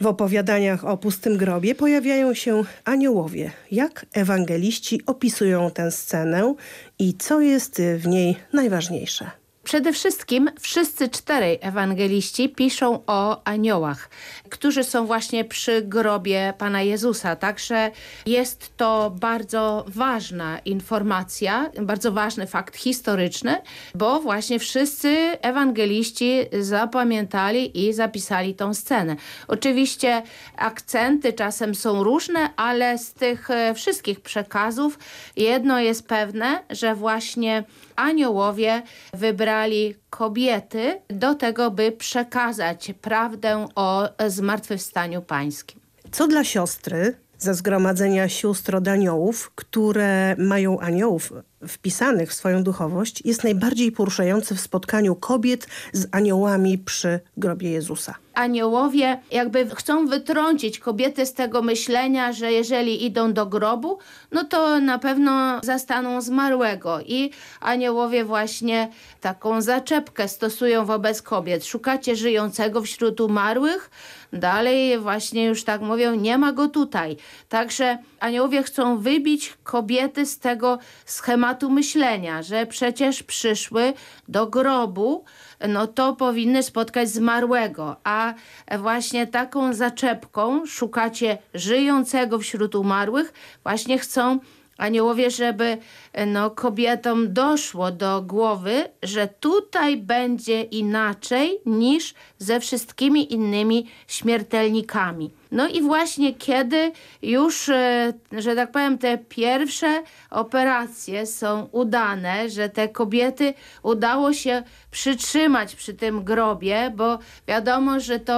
S18: W opowiadaniach o pustym grobie pojawiają się aniołowie. Jak ewangeliści opisują tę scenę i co jest w niej najważniejsze?
S20: Przede wszystkim wszyscy czterej ewangeliści piszą o aniołach, którzy są właśnie przy grobie Pana Jezusa. Także jest to bardzo ważna informacja, bardzo ważny fakt historyczny, bo właśnie wszyscy ewangeliści zapamiętali i zapisali tą scenę. Oczywiście akcenty czasem są różne, ale z tych e, wszystkich przekazów jedno jest pewne, że właśnie aniołowie wybrali kobiety do tego, by przekazać prawdę o zmartwychwstaniu pańskim.
S18: Co dla siostry ze zgromadzenia sióstr od aniołów, które mają aniołów wpisanych w swoją duchowość, jest najbardziej poruszający w spotkaniu kobiet z aniołami przy grobie Jezusa?
S20: Aniołowie jakby chcą wytrącić kobiety z tego myślenia, że jeżeli idą do grobu, no to na pewno zastaną zmarłego. I aniołowie właśnie taką zaczepkę stosują wobec kobiet. Szukacie żyjącego wśród umarłych? Dalej właśnie już tak mówią, nie ma go tutaj. Także aniołowie chcą wybić kobiety z tego schematu myślenia, że przecież przyszły do grobu, no to powinny spotkać zmarłego, a właśnie taką zaczepką szukacie żyjącego wśród umarłych, właśnie chcą aniołowie, żeby no, kobietom doszło do głowy, że tutaj będzie inaczej niż ze wszystkimi innymi śmiertelnikami. No i właśnie kiedy już, e, że tak powiem, te pierwsze operacje są udane, że te kobiety udało się przytrzymać przy tym grobie, bo wiadomo, że to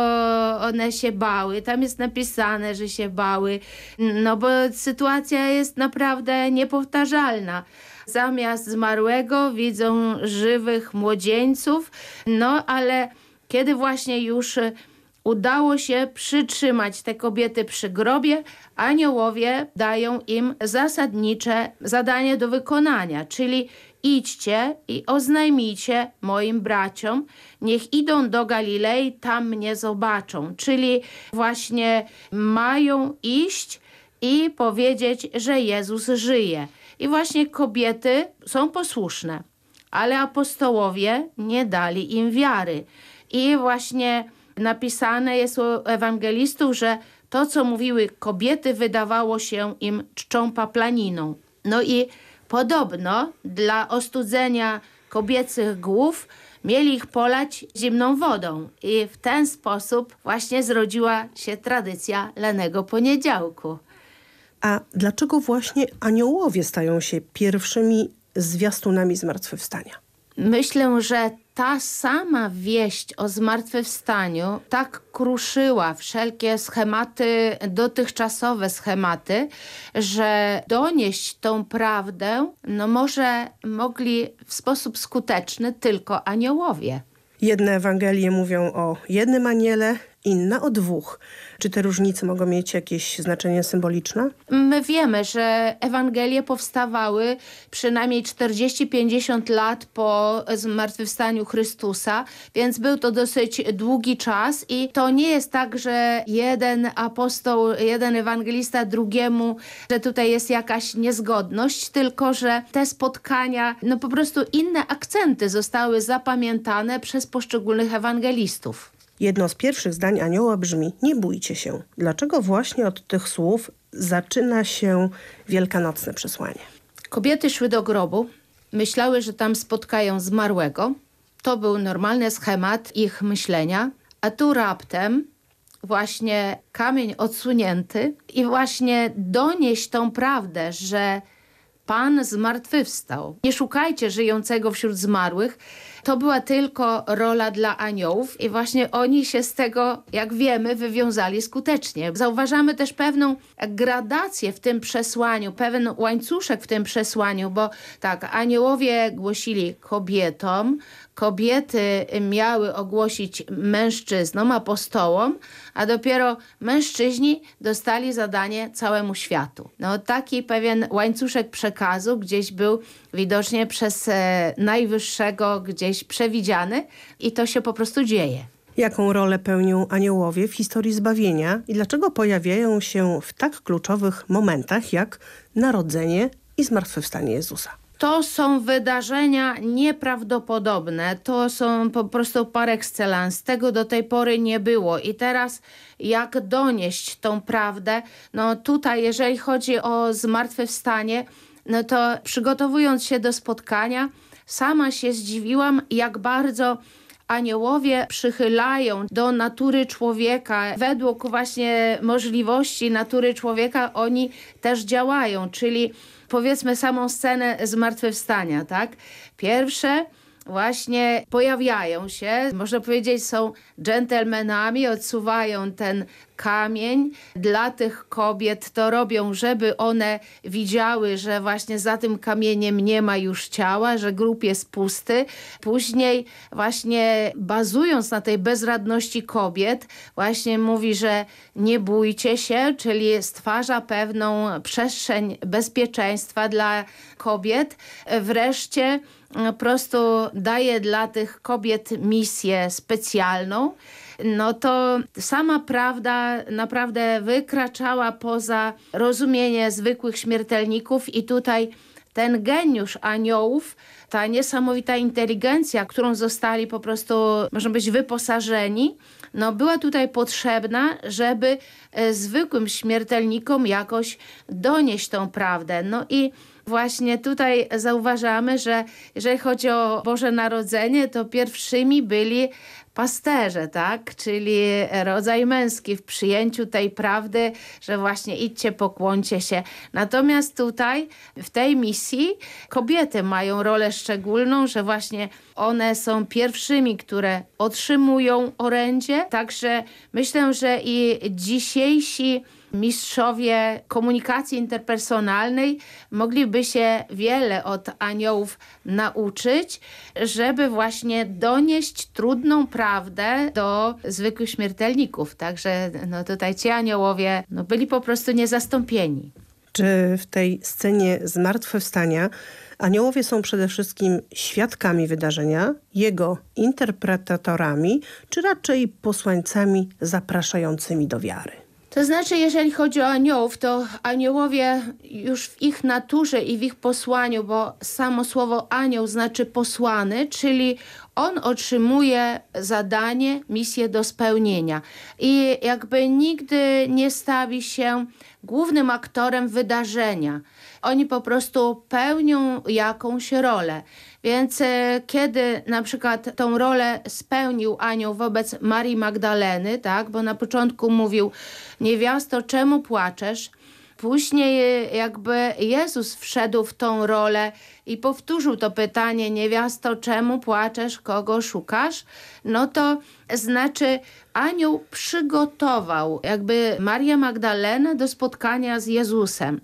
S20: one się bały, tam jest napisane, że się bały, no bo sytuacja jest naprawdę niepowtarzalna. Zamiast zmarłego widzą żywych młodzieńców, no ale kiedy właśnie już udało się przytrzymać te kobiety przy grobie, aniołowie dają im zasadnicze zadanie do wykonania, czyli idźcie i oznajmijcie moim braciom, niech idą do Galilei, tam mnie zobaczą. Czyli właśnie mają iść i powiedzieć, że Jezus żyje. I właśnie kobiety są posłuszne, ale apostołowie nie dali im wiary. I właśnie napisane jest u ewangelistów, że to, co mówiły kobiety, wydawało się im czczą paplaniną. No i podobno dla ostudzenia kobiecych głów mieli ich polać zimną wodą. I w ten sposób właśnie zrodziła się tradycja lanego poniedziałku.
S18: A dlaczego właśnie aniołowie stają się pierwszymi zwiastunami zmartwychwstania?
S20: Myślę, że ta sama wieść o zmartwychwstaniu tak kruszyła wszelkie schematy, dotychczasowe schematy, że donieść tą prawdę no może mogli w sposób skuteczny tylko aniołowie.
S18: Jedne Ewangelie mówią o jednym aniele, inne o dwóch. Czy te różnice mogą mieć jakieś znaczenie symboliczne?
S20: My wiemy, że Ewangelie powstawały przynajmniej 40-50 lat po zmartwychwstaniu Chrystusa, więc był to dosyć długi czas i to nie jest tak, że jeden apostoł, jeden ewangelista drugiemu, że tutaj jest jakaś niezgodność, tylko że te spotkania, no po prostu inne akcenty zostały zapamiętane przez poszczególnych ewangelistów.
S18: Jedno z pierwszych zdań anioła brzmi nie bójcie się. Dlaczego właśnie od tych słów zaczyna się wielkanocne przesłanie?
S20: Kobiety szły do grobu, myślały, że tam spotkają zmarłego. To był normalny schemat ich myślenia, a tu raptem właśnie kamień odsunięty i właśnie donieść tą prawdę, że Pan zmartwychwstał. Nie szukajcie żyjącego wśród zmarłych, to była tylko rola dla aniołów i właśnie oni się z tego, jak wiemy, wywiązali skutecznie. Zauważamy też pewną gradację w tym przesłaniu, pewien łańcuszek w tym przesłaniu, bo tak, aniołowie głosili kobietom, kobiety miały ogłosić mężczyznom, apostołom, a dopiero mężczyźni dostali zadanie całemu światu. No taki pewien łańcuszek przekazu gdzieś był widocznie przez e, Najwyższego gdzieś przewidziany i to się po prostu dzieje.
S18: Jaką rolę pełnią aniołowie w historii zbawienia i dlaczego pojawiają się w tak kluczowych momentach jak narodzenie i zmartwychwstanie Jezusa?
S20: To są wydarzenia nieprawdopodobne. To są po prostu par excellence. Tego do tej pory nie było. I teraz jak donieść tą prawdę? No tutaj, jeżeli chodzi o zmartwychwstanie, no to przygotowując się do spotkania, sama się zdziwiłam, jak bardzo aniołowie przychylają do natury człowieka. Według właśnie możliwości natury człowieka oni też działają, czyli powiedzmy samą scenę zmartwychwstania, tak? Pierwsze właśnie pojawiają się, można powiedzieć są dżentelmenami, odsuwają ten kamień. Dla tych kobiet to robią, żeby one widziały, że właśnie za tym kamieniem nie ma już ciała, że grób jest pusty. Później właśnie bazując na tej bezradności kobiet, właśnie mówi, że nie bójcie się, czyli stwarza pewną przestrzeń bezpieczeństwa dla kobiet. Wreszcie po prostu daje dla tych kobiet misję specjalną, no to sama prawda naprawdę wykraczała poza rozumienie zwykłych śmiertelników i tutaj ten geniusz aniołów, ta niesamowita inteligencja, którą zostali po prostu, można być, wyposażeni, no była tutaj potrzebna, żeby e, zwykłym śmiertelnikom jakoś donieść tą prawdę. No i właśnie tutaj zauważamy, że jeżeli chodzi o Boże Narodzenie, to pierwszymi byli pasterze, tak? Czyli rodzaj męski w przyjęciu tej prawdy, że właśnie idźcie, pokłoncie się. Natomiast tutaj w tej misji kobiety mają rolę szczególną, że właśnie one są pierwszymi, które otrzymują orędzie. Także myślę, że i dzisiejsi mistrzowie komunikacji interpersonalnej mogliby się wiele od aniołów nauczyć, żeby właśnie donieść trudną prawdę do zwykłych śmiertelników. Także no tutaj ci aniołowie no byli po prostu niezastąpieni.
S18: Czy w tej scenie zmartwychwstania aniołowie są przede wszystkim świadkami wydarzenia, jego interpretatorami, czy raczej posłańcami zapraszającymi do wiary?
S20: To znaczy, jeżeli chodzi o aniołów, to aniołowie już w ich naturze i w ich posłaniu, bo samo słowo anioł znaczy posłany, czyli on otrzymuje zadanie, misję do spełnienia. I jakby nigdy nie stawi się głównym aktorem wydarzenia. Oni po prostu pełnią jakąś rolę. Więc e, kiedy na przykład tą rolę spełnił anioł wobec Marii Magdaleny, tak, bo na początku mówił niewiasto, czemu płaczesz? Później jakby Jezus wszedł w tą rolę i powtórzył to pytanie, niewiasto, czemu płaczesz, kogo szukasz? No to znaczy anioł przygotował jakby Marię Magdalenę do spotkania z Jezusem.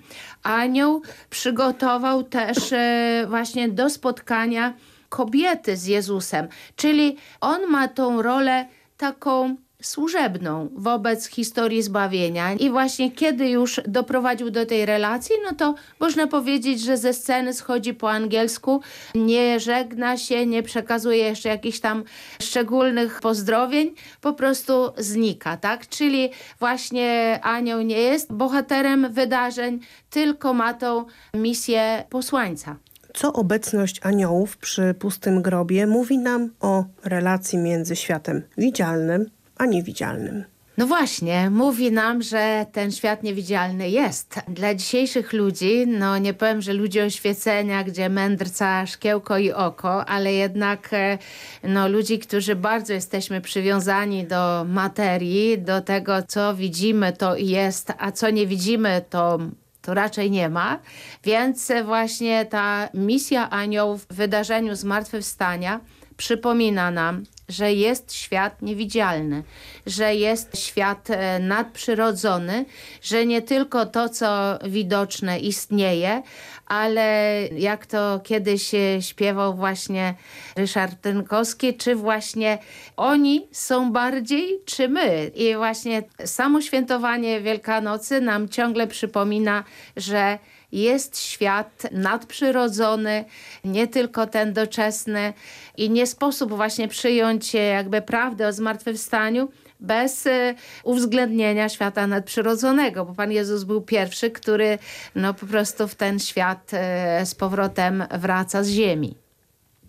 S20: Anioł przygotował też e, właśnie do spotkania kobiety z Jezusem, czyli on ma tą rolę taką służebną wobec historii zbawienia. I właśnie kiedy już doprowadził do tej relacji, no to można powiedzieć, że ze sceny schodzi po angielsku, nie żegna się, nie przekazuje jeszcze jakichś tam szczególnych pozdrowień, po prostu znika, tak? Czyli właśnie anioł nie jest bohaterem wydarzeń, tylko ma tą misję posłańca.
S18: Co obecność aniołów przy pustym grobie mówi nam o relacji między światem widzialnym a niewidzialnym.
S20: No właśnie, mówi nam, że ten świat niewidzialny jest. Dla dzisiejszych ludzi, no nie powiem, że ludzi oświecenia, gdzie mędrca szkiełko i oko, ale jednak e, no, ludzi, którzy bardzo jesteśmy przywiązani do materii, do tego, co widzimy, to jest, a co nie widzimy, to to raczej nie ma. Więc właśnie ta misja aniołów w wydarzeniu Zmartwychwstania przypomina nam, że jest świat niewidzialny, że jest świat e, nadprzyrodzony, że nie tylko to, co widoczne istnieje, ale jak to kiedyś e, śpiewał właśnie Ryszard Tynkowski, czy właśnie oni są bardziej, czy my? I właśnie samo świętowanie Wielkanocy nam ciągle przypomina, że jest świat nadprzyrodzony, nie tylko ten doczesny i nie sposób właśnie przyjąć jakby prawdę o zmartwychwstaniu bez e, uwzględnienia świata nadprzyrodzonego, bo Pan Jezus był pierwszy, który no po prostu w ten świat e, z powrotem wraca z ziemi.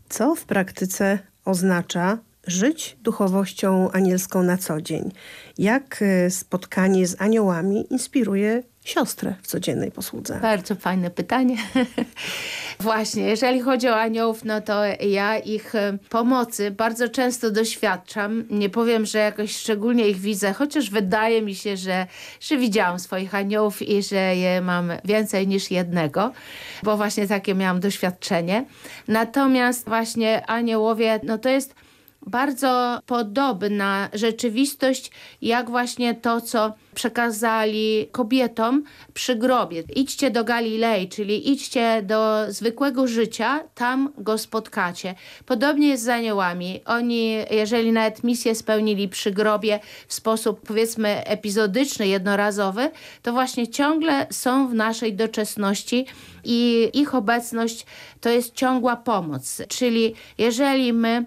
S18: Co w praktyce oznacza żyć duchowością anielską na co dzień? Jak e, spotkanie z aniołami inspiruje siostrę w codziennej posłudze?
S20: Bardzo fajne pytanie. Właśnie, jeżeli chodzi o aniołów, no to ja ich e, pomocy bardzo często doświadczam. Nie powiem, że jakoś szczególnie ich widzę, chociaż wydaje mi się, że, że widziałam swoich aniołów i że je mam więcej niż jednego, bo właśnie takie miałam doświadczenie. Natomiast właśnie aniołowie, no to jest bardzo podobna rzeczywistość, jak właśnie to, co przekazali kobietom przy grobie. Idźcie do Galilei, czyli idźcie do zwykłego życia, tam go spotkacie. Podobnie jest z aniołami. Oni, jeżeli nawet misję spełnili przy grobie w sposób powiedzmy epizodyczny, jednorazowy, to właśnie ciągle są w naszej doczesności i ich obecność to jest ciągła pomoc. Czyli jeżeli my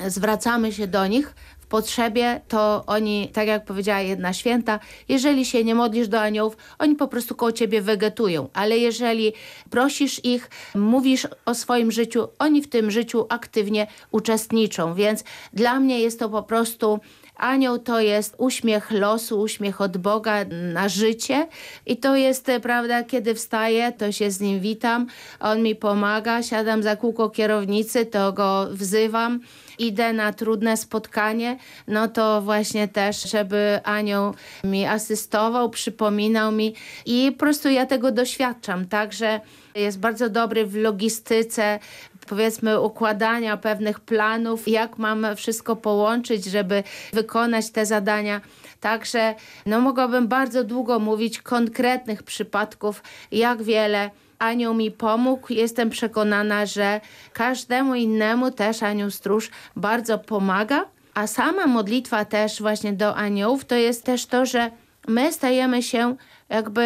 S20: zwracamy się do nich w potrzebie, to oni, tak jak powiedziała jedna święta, jeżeli się nie modlisz do aniołów, oni po prostu koło ciebie wegetują, ale jeżeli prosisz ich, mówisz o swoim życiu, oni w tym życiu aktywnie uczestniczą, więc dla mnie jest to po prostu Anioł to jest uśmiech losu, uśmiech od Boga na życie. I to jest, prawda, kiedy wstaję, to się z nim witam, on mi pomaga, siadam za kółko kierownicy, to go wzywam, idę na trudne spotkanie, no to właśnie też, żeby anioł mi asystował, przypominał mi. I po prostu ja tego doświadczam, także jest bardzo dobry w logistyce, powiedzmy układania pewnych planów, jak mam wszystko połączyć, żeby wykonać te zadania. Także no mogłabym bardzo długo mówić konkretnych przypadków, jak wiele anioł mi pomógł. Jestem przekonana, że każdemu innemu też anioł stróż bardzo pomaga. A sama modlitwa też właśnie do aniołów to jest też to, że my stajemy się jakby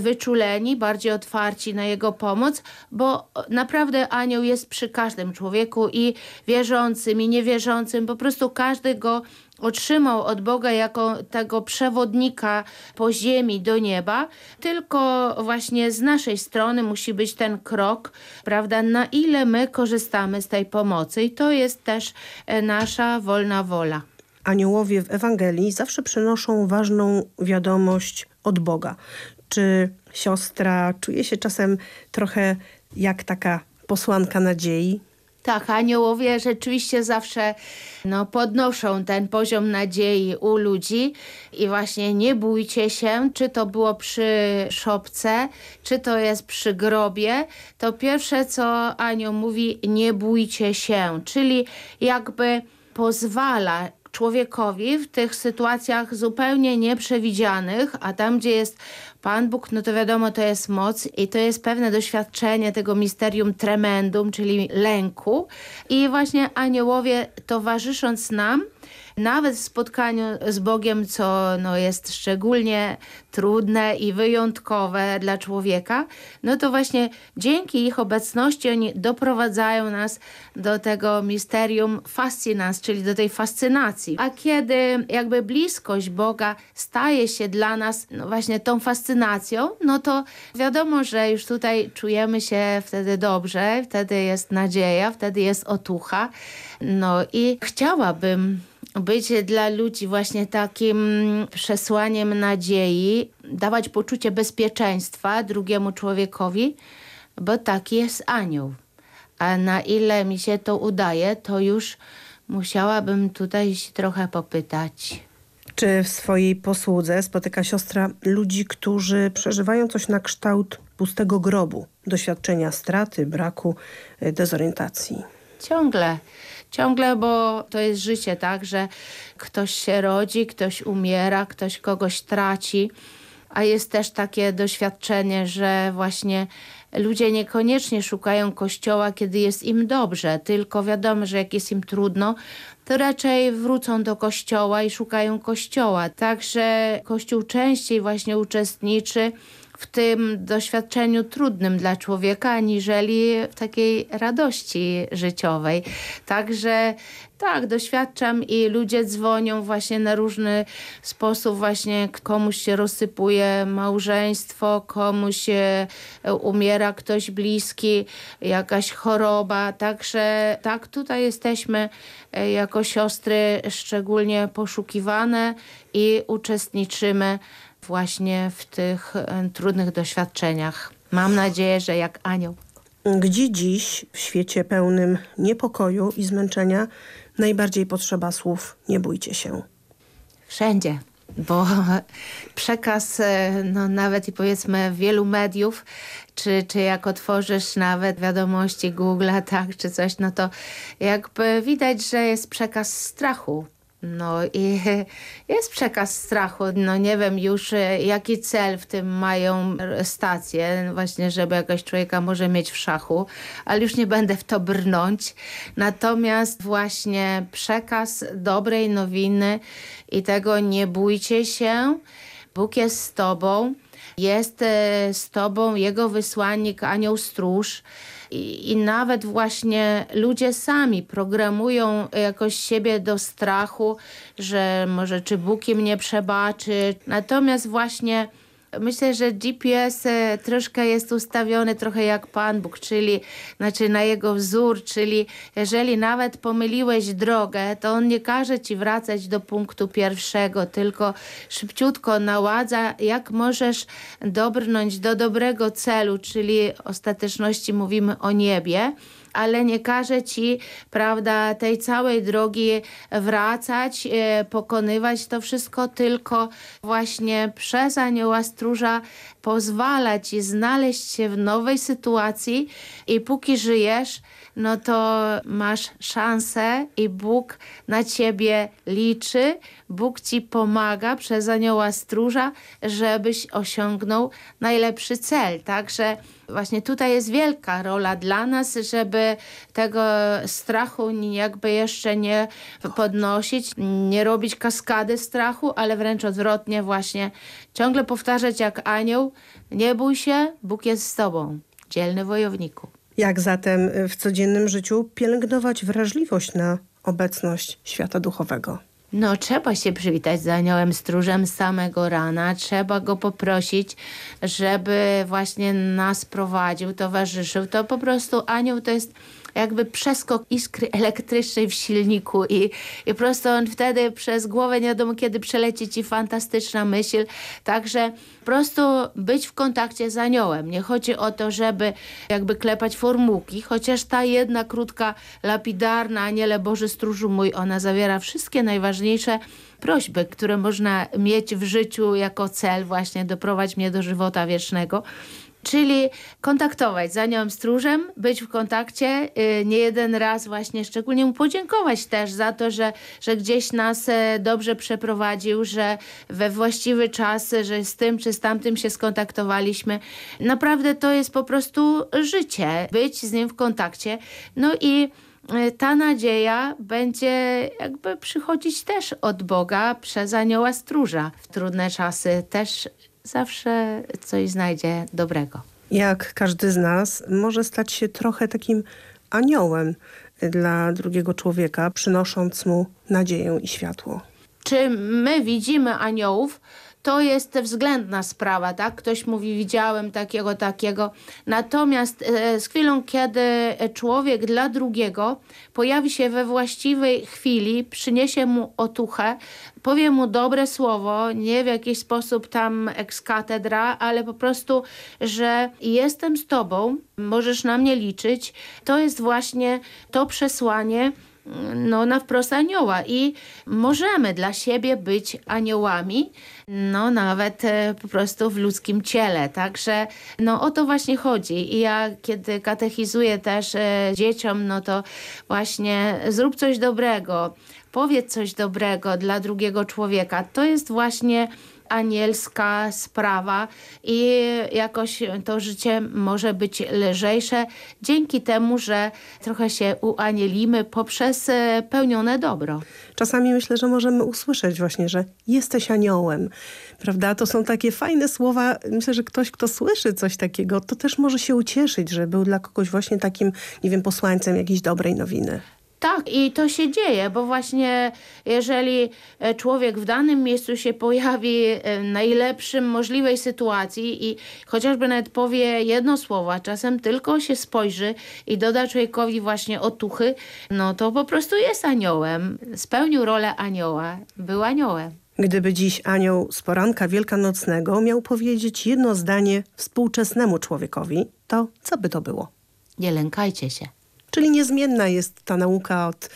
S20: wyczuleni, bardziej otwarci na jego pomoc, bo naprawdę anioł jest przy każdym człowieku i wierzącym i niewierzącym, po prostu każdy go otrzymał od Boga jako tego przewodnika po ziemi do nieba, tylko właśnie z naszej strony musi być ten krok, prawda, na ile my korzystamy z tej pomocy. I to jest też e, nasza wolna wola.
S18: Aniołowie w Ewangelii zawsze przynoszą ważną wiadomość od Boga. Czy siostra czuje się czasem trochę jak taka posłanka nadziei?
S20: Tak, aniołowie rzeczywiście zawsze no, podnoszą ten poziom nadziei u ludzi i właśnie nie bójcie się, czy to było przy szopce, czy to jest przy grobie, to pierwsze co anioł mówi, nie bójcie się, czyli jakby pozwala człowiekowi w tych sytuacjach zupełnie nieprzewidzianych, a tam, gdzie jest Pan Bóg, no to wiadomo, to jest moc i to jest pewne doświadczenie tego misterium tremendum, czyli lęku. I właśnie aniołowie towarzysząc nam, nawet w spotkaniu z Bogiem, co no, jest szczególnie trudne i wyjątkowe dla człowieka, no to właśnie dzięki ich obecności oni doprowadzają nas do tego misterium fascinans, czyli do tej fascynacji. A kiedy jakby bliskość Boga staje się dla nas no właśnie tą fascynacją, no to wiadomo, że już tutaj czujemy się wtedy dobrze, wtedy jest nadzieja, wtedy jest otucha. No i chciałabym być dla ludzi właśnie takim przesłaniem nadziei, dawać poczucie bezpieczeństwa drugiemu człowiekowi, bo taki jest anioł. A na ile mi się to udaje, to już musiałabym tutaj się trochę popytać.
S18: Czy w swojej posłudze spotyka siostra ludzi, którzy przeżywają coś na kształt pustego grobu, doświadczenia straty, braku, dezorientacji?
S20: Ciągle ciągle, bo to jest życie, tak, że ktoś się rodzi, ktoś umiera, ktoś kogoś traci, a jest też takie doświadczenie, że właśnie ludzie niekoniecznie szukają kościoła, kiedy jest im dobrze, tylko wiadomo, że jak jest im trudno, to raczej wrócą do kościoła i szukają kościoła. Także kościół częściej właśnie uczestniczy w tym doświadczeniu trudnym dla człowieka, aniżeli w takiej radości życiowej. Także tak, doświadczam i ludzie dzwonią właśnie na różny sposób, właśnie komuś się rozsypuje małżeństwo, komuś umiera ktoś bliski, jakaś choroba, także tak, tutaj jesteśmy e, jako siostry szczególnie poszukiwane i uczestniczymy właśnie w tych e, trudnych doświadczeniach. Mam nadzieję, że jak anioł.
S18: Gdzie dziś, w świecie pełnym niepokoju i zmęczenia, najbardziej potrzeba słów nie bójcie się?
S20: Wszędzie bo przekaz e, no, nawet i powiedzmy wielu mediów, czy, czy jak otworzysz nawet wiadomości Google'a, tak, czy coś, no to jakby widać, że jest przekaz strachu no i jest przekaz strachu. No nie wiem już e, jaki cel w tym mają stacje, właśnie żeby jakoś człowieka może mieć w szachu, ale już nie będę w to brnąć. Natomiast właśnie przekaz dobrej nowiny i tego nie bójcie się, Bóg jest z tobą, jest e, z tobą Jego wysłannik anioł stróż, i, i nawet właśnie ludzie sami programują jakoś siebie do strachu, że może czy Bóg im nie przebaczy. Natomiast właśnie Myślę, że GPS e, troszkę jest ustawiony trochę jak Pan Bóg, czyli znaczy na jego wzór, czyli jeżeli nawet pomyliłeś drogę, to on nie każe ci wracać do punktu pierwszego, tylko szybciutko naładza, jak możesz dobrnąć do dobrego celu, czyli ostateczności mówimy o niebie ale nie każe ci, prawda, tej całej drogi wracać, e, pokonywać to wszystko, tylko właśnie przez anioła stróża pozwala ci znaleźć się w nowej sytuacji i póki żyjesz, no to masz szansę i Bóg na ciebie liczy, Bóg ci pomaga przez anioła stróża, żebyś osiągnął najlepszy cel. Także właśnie tutaj jest wielka rola dla nas, żeby tego strachu jakby jeszcze nie podnosić, nie robić kaskady strachu, ale wręcz odwrotnie właśnie ciągle powtarzać jak anioł, nie bój się, Bóg jest z tobą, dzielny wojowniku.
S18: Jak zatem w codziennym życiu pielęgnować wrażliwość na obecność świata duchowego?
S20: No, trzeba się przywitać z aniołem stróżem samego rana. Trzeba go poprosić, żeby właśnie nas prowadził, towarzyszył. To po prostu anioł to jest jakby przeskok iskry elektrycznej w silniku i, i po prostu on wtedy przez głowę nie wiadomo kiedy przeleci ci fantastyczna myśl. Także po prostu być w kontakcie z aniołem. Nie chodzi o to, żeby jakby klepać formułki, chociaż ta jedna krótka lapidarna Aniele Boży Stróżu mój, ona zawiera wszystkie najważniejsze prośby, które można mieć w życiu jako cel właśnie doprowadź mnie do żywota wiecznego. Czyli kontaktować z Anią Stróżem, być w kontakcie, y, nie jeden raz właśnie szczególnie mu podziękować też za to, że, że gdzieś nas e, dobrze przeprowadził, że we właściwy czas, że z tym czy z tamtym się skontaktowaliśmy. Naprawdę to jest po prostu życie, być z nim w kontakcie. No i e, ta nadzieja będzie jakby przychodzić też od Boga przez anioła stróża. W trudne czasy też zawsze coś znajdzie dobrego.
S18: Jak każdy z nas może stać się trochę takim aniołem dla drugiego człowieka, przynosząc mu nadzieję i światło.
S20: Czy my widzimy aniołów? To jest względna sprawa, tak? Ktoś mówi, widziałem takiego, takiego. Natomiast e, z chwilą, kiedy człowiek dla drugiego pojawi się we właściwej chwili, przyniesie mu otuchę, powie mu dobre słowo, nie w jakiś sposób tam ex katedra, ale po prostu, że jestem z tobą, możesz na mnie liczyć, to jest właśnie to przesłanie, no, na wprost anioła. I możemy dla siebie być aniołami, no nawet e, po prostu w ludzkim ciele, także no o to właśnie chodzi. I ja kiedy katechizuję też e, dzieciom, no to właśnie zrób coś dobrego, powiedz coś dobrego dla drugiego człowieka, to jest właśnie anielska sprawa i jakoś to życie może być lżejsze dzięki temu, że trochę się uanielimy poprzez e, pełnione dobro.
S18: Czasami myślę, że możemy usłyszeć właśnie, że jesteś aniołem, prawda? To są takie fajne słowa. Myślę, że ktoś, kto słyszy coś takiego, to też może się ucieszyć, że był dla kogoś właśnie takim, nie wiem, posłańcem jakiejś dobrej nowiny.
S20: Tak, i to się dzieje, bo właśnie jeżeli e, człowiek w danym miejscu się pojawi e, w najlepszym możliwej sytuacji i chociażby nawet powie jedno słowo, a czasem tylko się spojrzy i doda człowiekowi właśnie otuchy, no to po prostu jest aniołem. Spełnił rolę anioła, był aniołem.
S18: Gdyby dziś anioł z poranka wielkanocnego miał powiedzieć jedno zdanie współczesnemu człowiekowi, to co by to było?
S20: Nie lękajcie się.
S18: Czyli niezmienna jest ta nauka od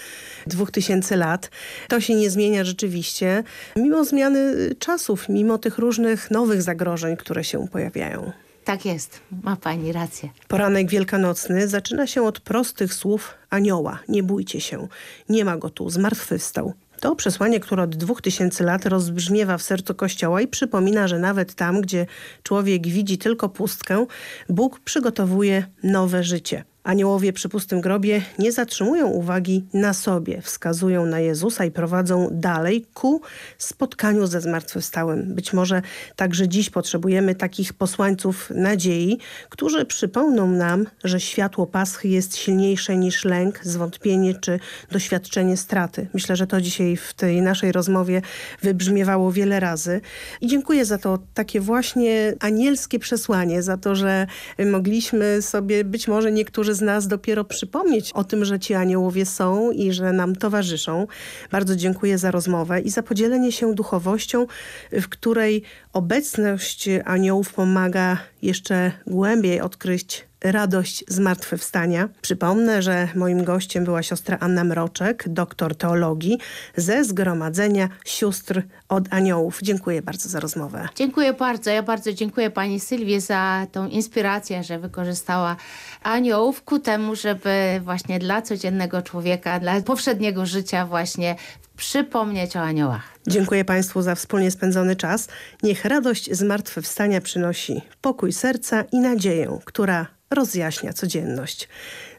S18: dwóch tysięcy lat. To się nie zmienia rzeczywiście, mimo zmiany czasów, mimo tych różnych nowych zagrożeń, które się pojawiają.
S20: Tak jest, ma pani rację.
S18: Poranek wielkanocny zaczyna się od prostych słów anioła. Nie bójcie się, nie ma go tu, zmartwychwstał. To przesłanie, które od dwóch tysięcy lat rozbrzmiewa w sercu Kościoła i przypomina, że nawet tam, gdzie człowiek widzi tylko pustkę, Bóg przygotowuje nowe życie. Aniołowie przy pustym grobie nie zatrzymują uwagi na sobie, wskazują na Jezusa i prowadzą dalej ku spotkaniu ze zmartwychwstałym. Być może także dziś potrzebujemy takich posłańców nadziei, którzy przypomną nam, że światło Paschy jest silniejsze niż lęk, zwątpienie czy doświadczenie straty. Myślę, że to dzisiaj w tej naszej rozmowie wybrzmiewało wiele razy. I dziękuję za to takie właśnie anielskie przesłanie, za to, że mogliśmy sobie być może niektórzy z nas dopiero przypomnieć o tym, że ci aniołowie są i że nam towarzyszą. Bardzo dziękuję za rozmowę i za podzielenie się duchowością, w której obecność aniołów pomaga jeszcze głębiej odkryć radość zmartwychwstania. Przypomnę, że moim gościem była siostra Anna Mroczek, doktor teologii ze Zgromadzenia Sióstr od Aniołów. Dziękuję bardzo za rozmowę.
S20: Dziękuję bardzo. Ja bardzo dziękuję pani Sylwii za tą inspirację, że wykorzystała aniołów ku temu, żeby właśnie dla codziennego człowieka, dla powszedniego życia właśnie przypomnieć o aniołach.
S18: Dziękuję Państwu za wspólnie spędzony czas. Niech radość zmartwychwstania przynosi pokój serca i nadzieję, która rozjaśnia codzienność.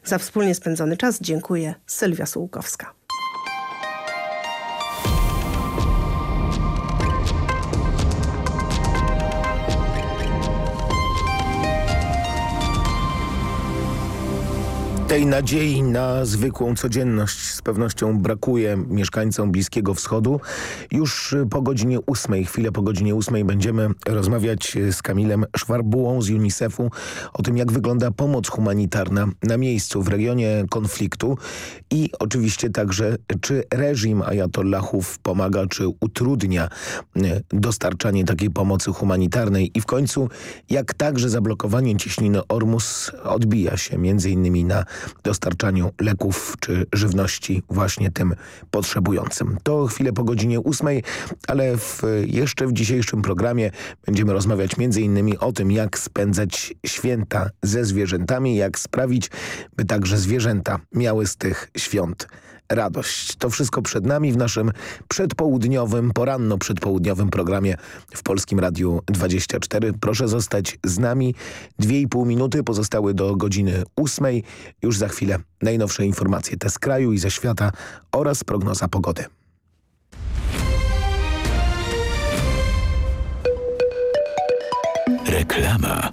S18: Za wspólnie spędzony czas dziękuję Sylwia Sułkowska.
S8: Tej nadziei na zwykłą codzienność z pewnością brakuje mieszkańcom Bliskiego Wschodu. Już po godzinie ósmej, chwilę po godzinie ósmej będziemy rozmawiać z Kamilem Szwarbułą z UNICEF-u o tym, jak wygląda pomoc humanitarna na miejscu w regionie konfliktu i oczywiście także, czy reżim ajatollahów pomaga, czy utrudnia e, dostarczanie takiej pomocy humanitarnej i w końcu, jak także zablokowanie cieśniny Ormus odbija się między innymi na dostarczaniu leków czy żywności właśnie tym potrzebującym. To chwilę po godzinie ósmej, ale w, jeszcze w dzisiejszym programie będziemy rozmawiać innymi o tym, jak spędzać święta ze zwierzętami, jak sprawić, by także zwierzęta miały z tych świąt radość. To wszystko przed nami w naszym przedpołudniowym, poranno-przedpołudniowym programie w Polskim Radiu 24. Proszę zostać z nami. Dwie i pół minuty pozostały do godziny ósmej. Już za chwilę najnowsze informacje te z kraju i ze świata oraz prognoza pogody.
S1: Reklama.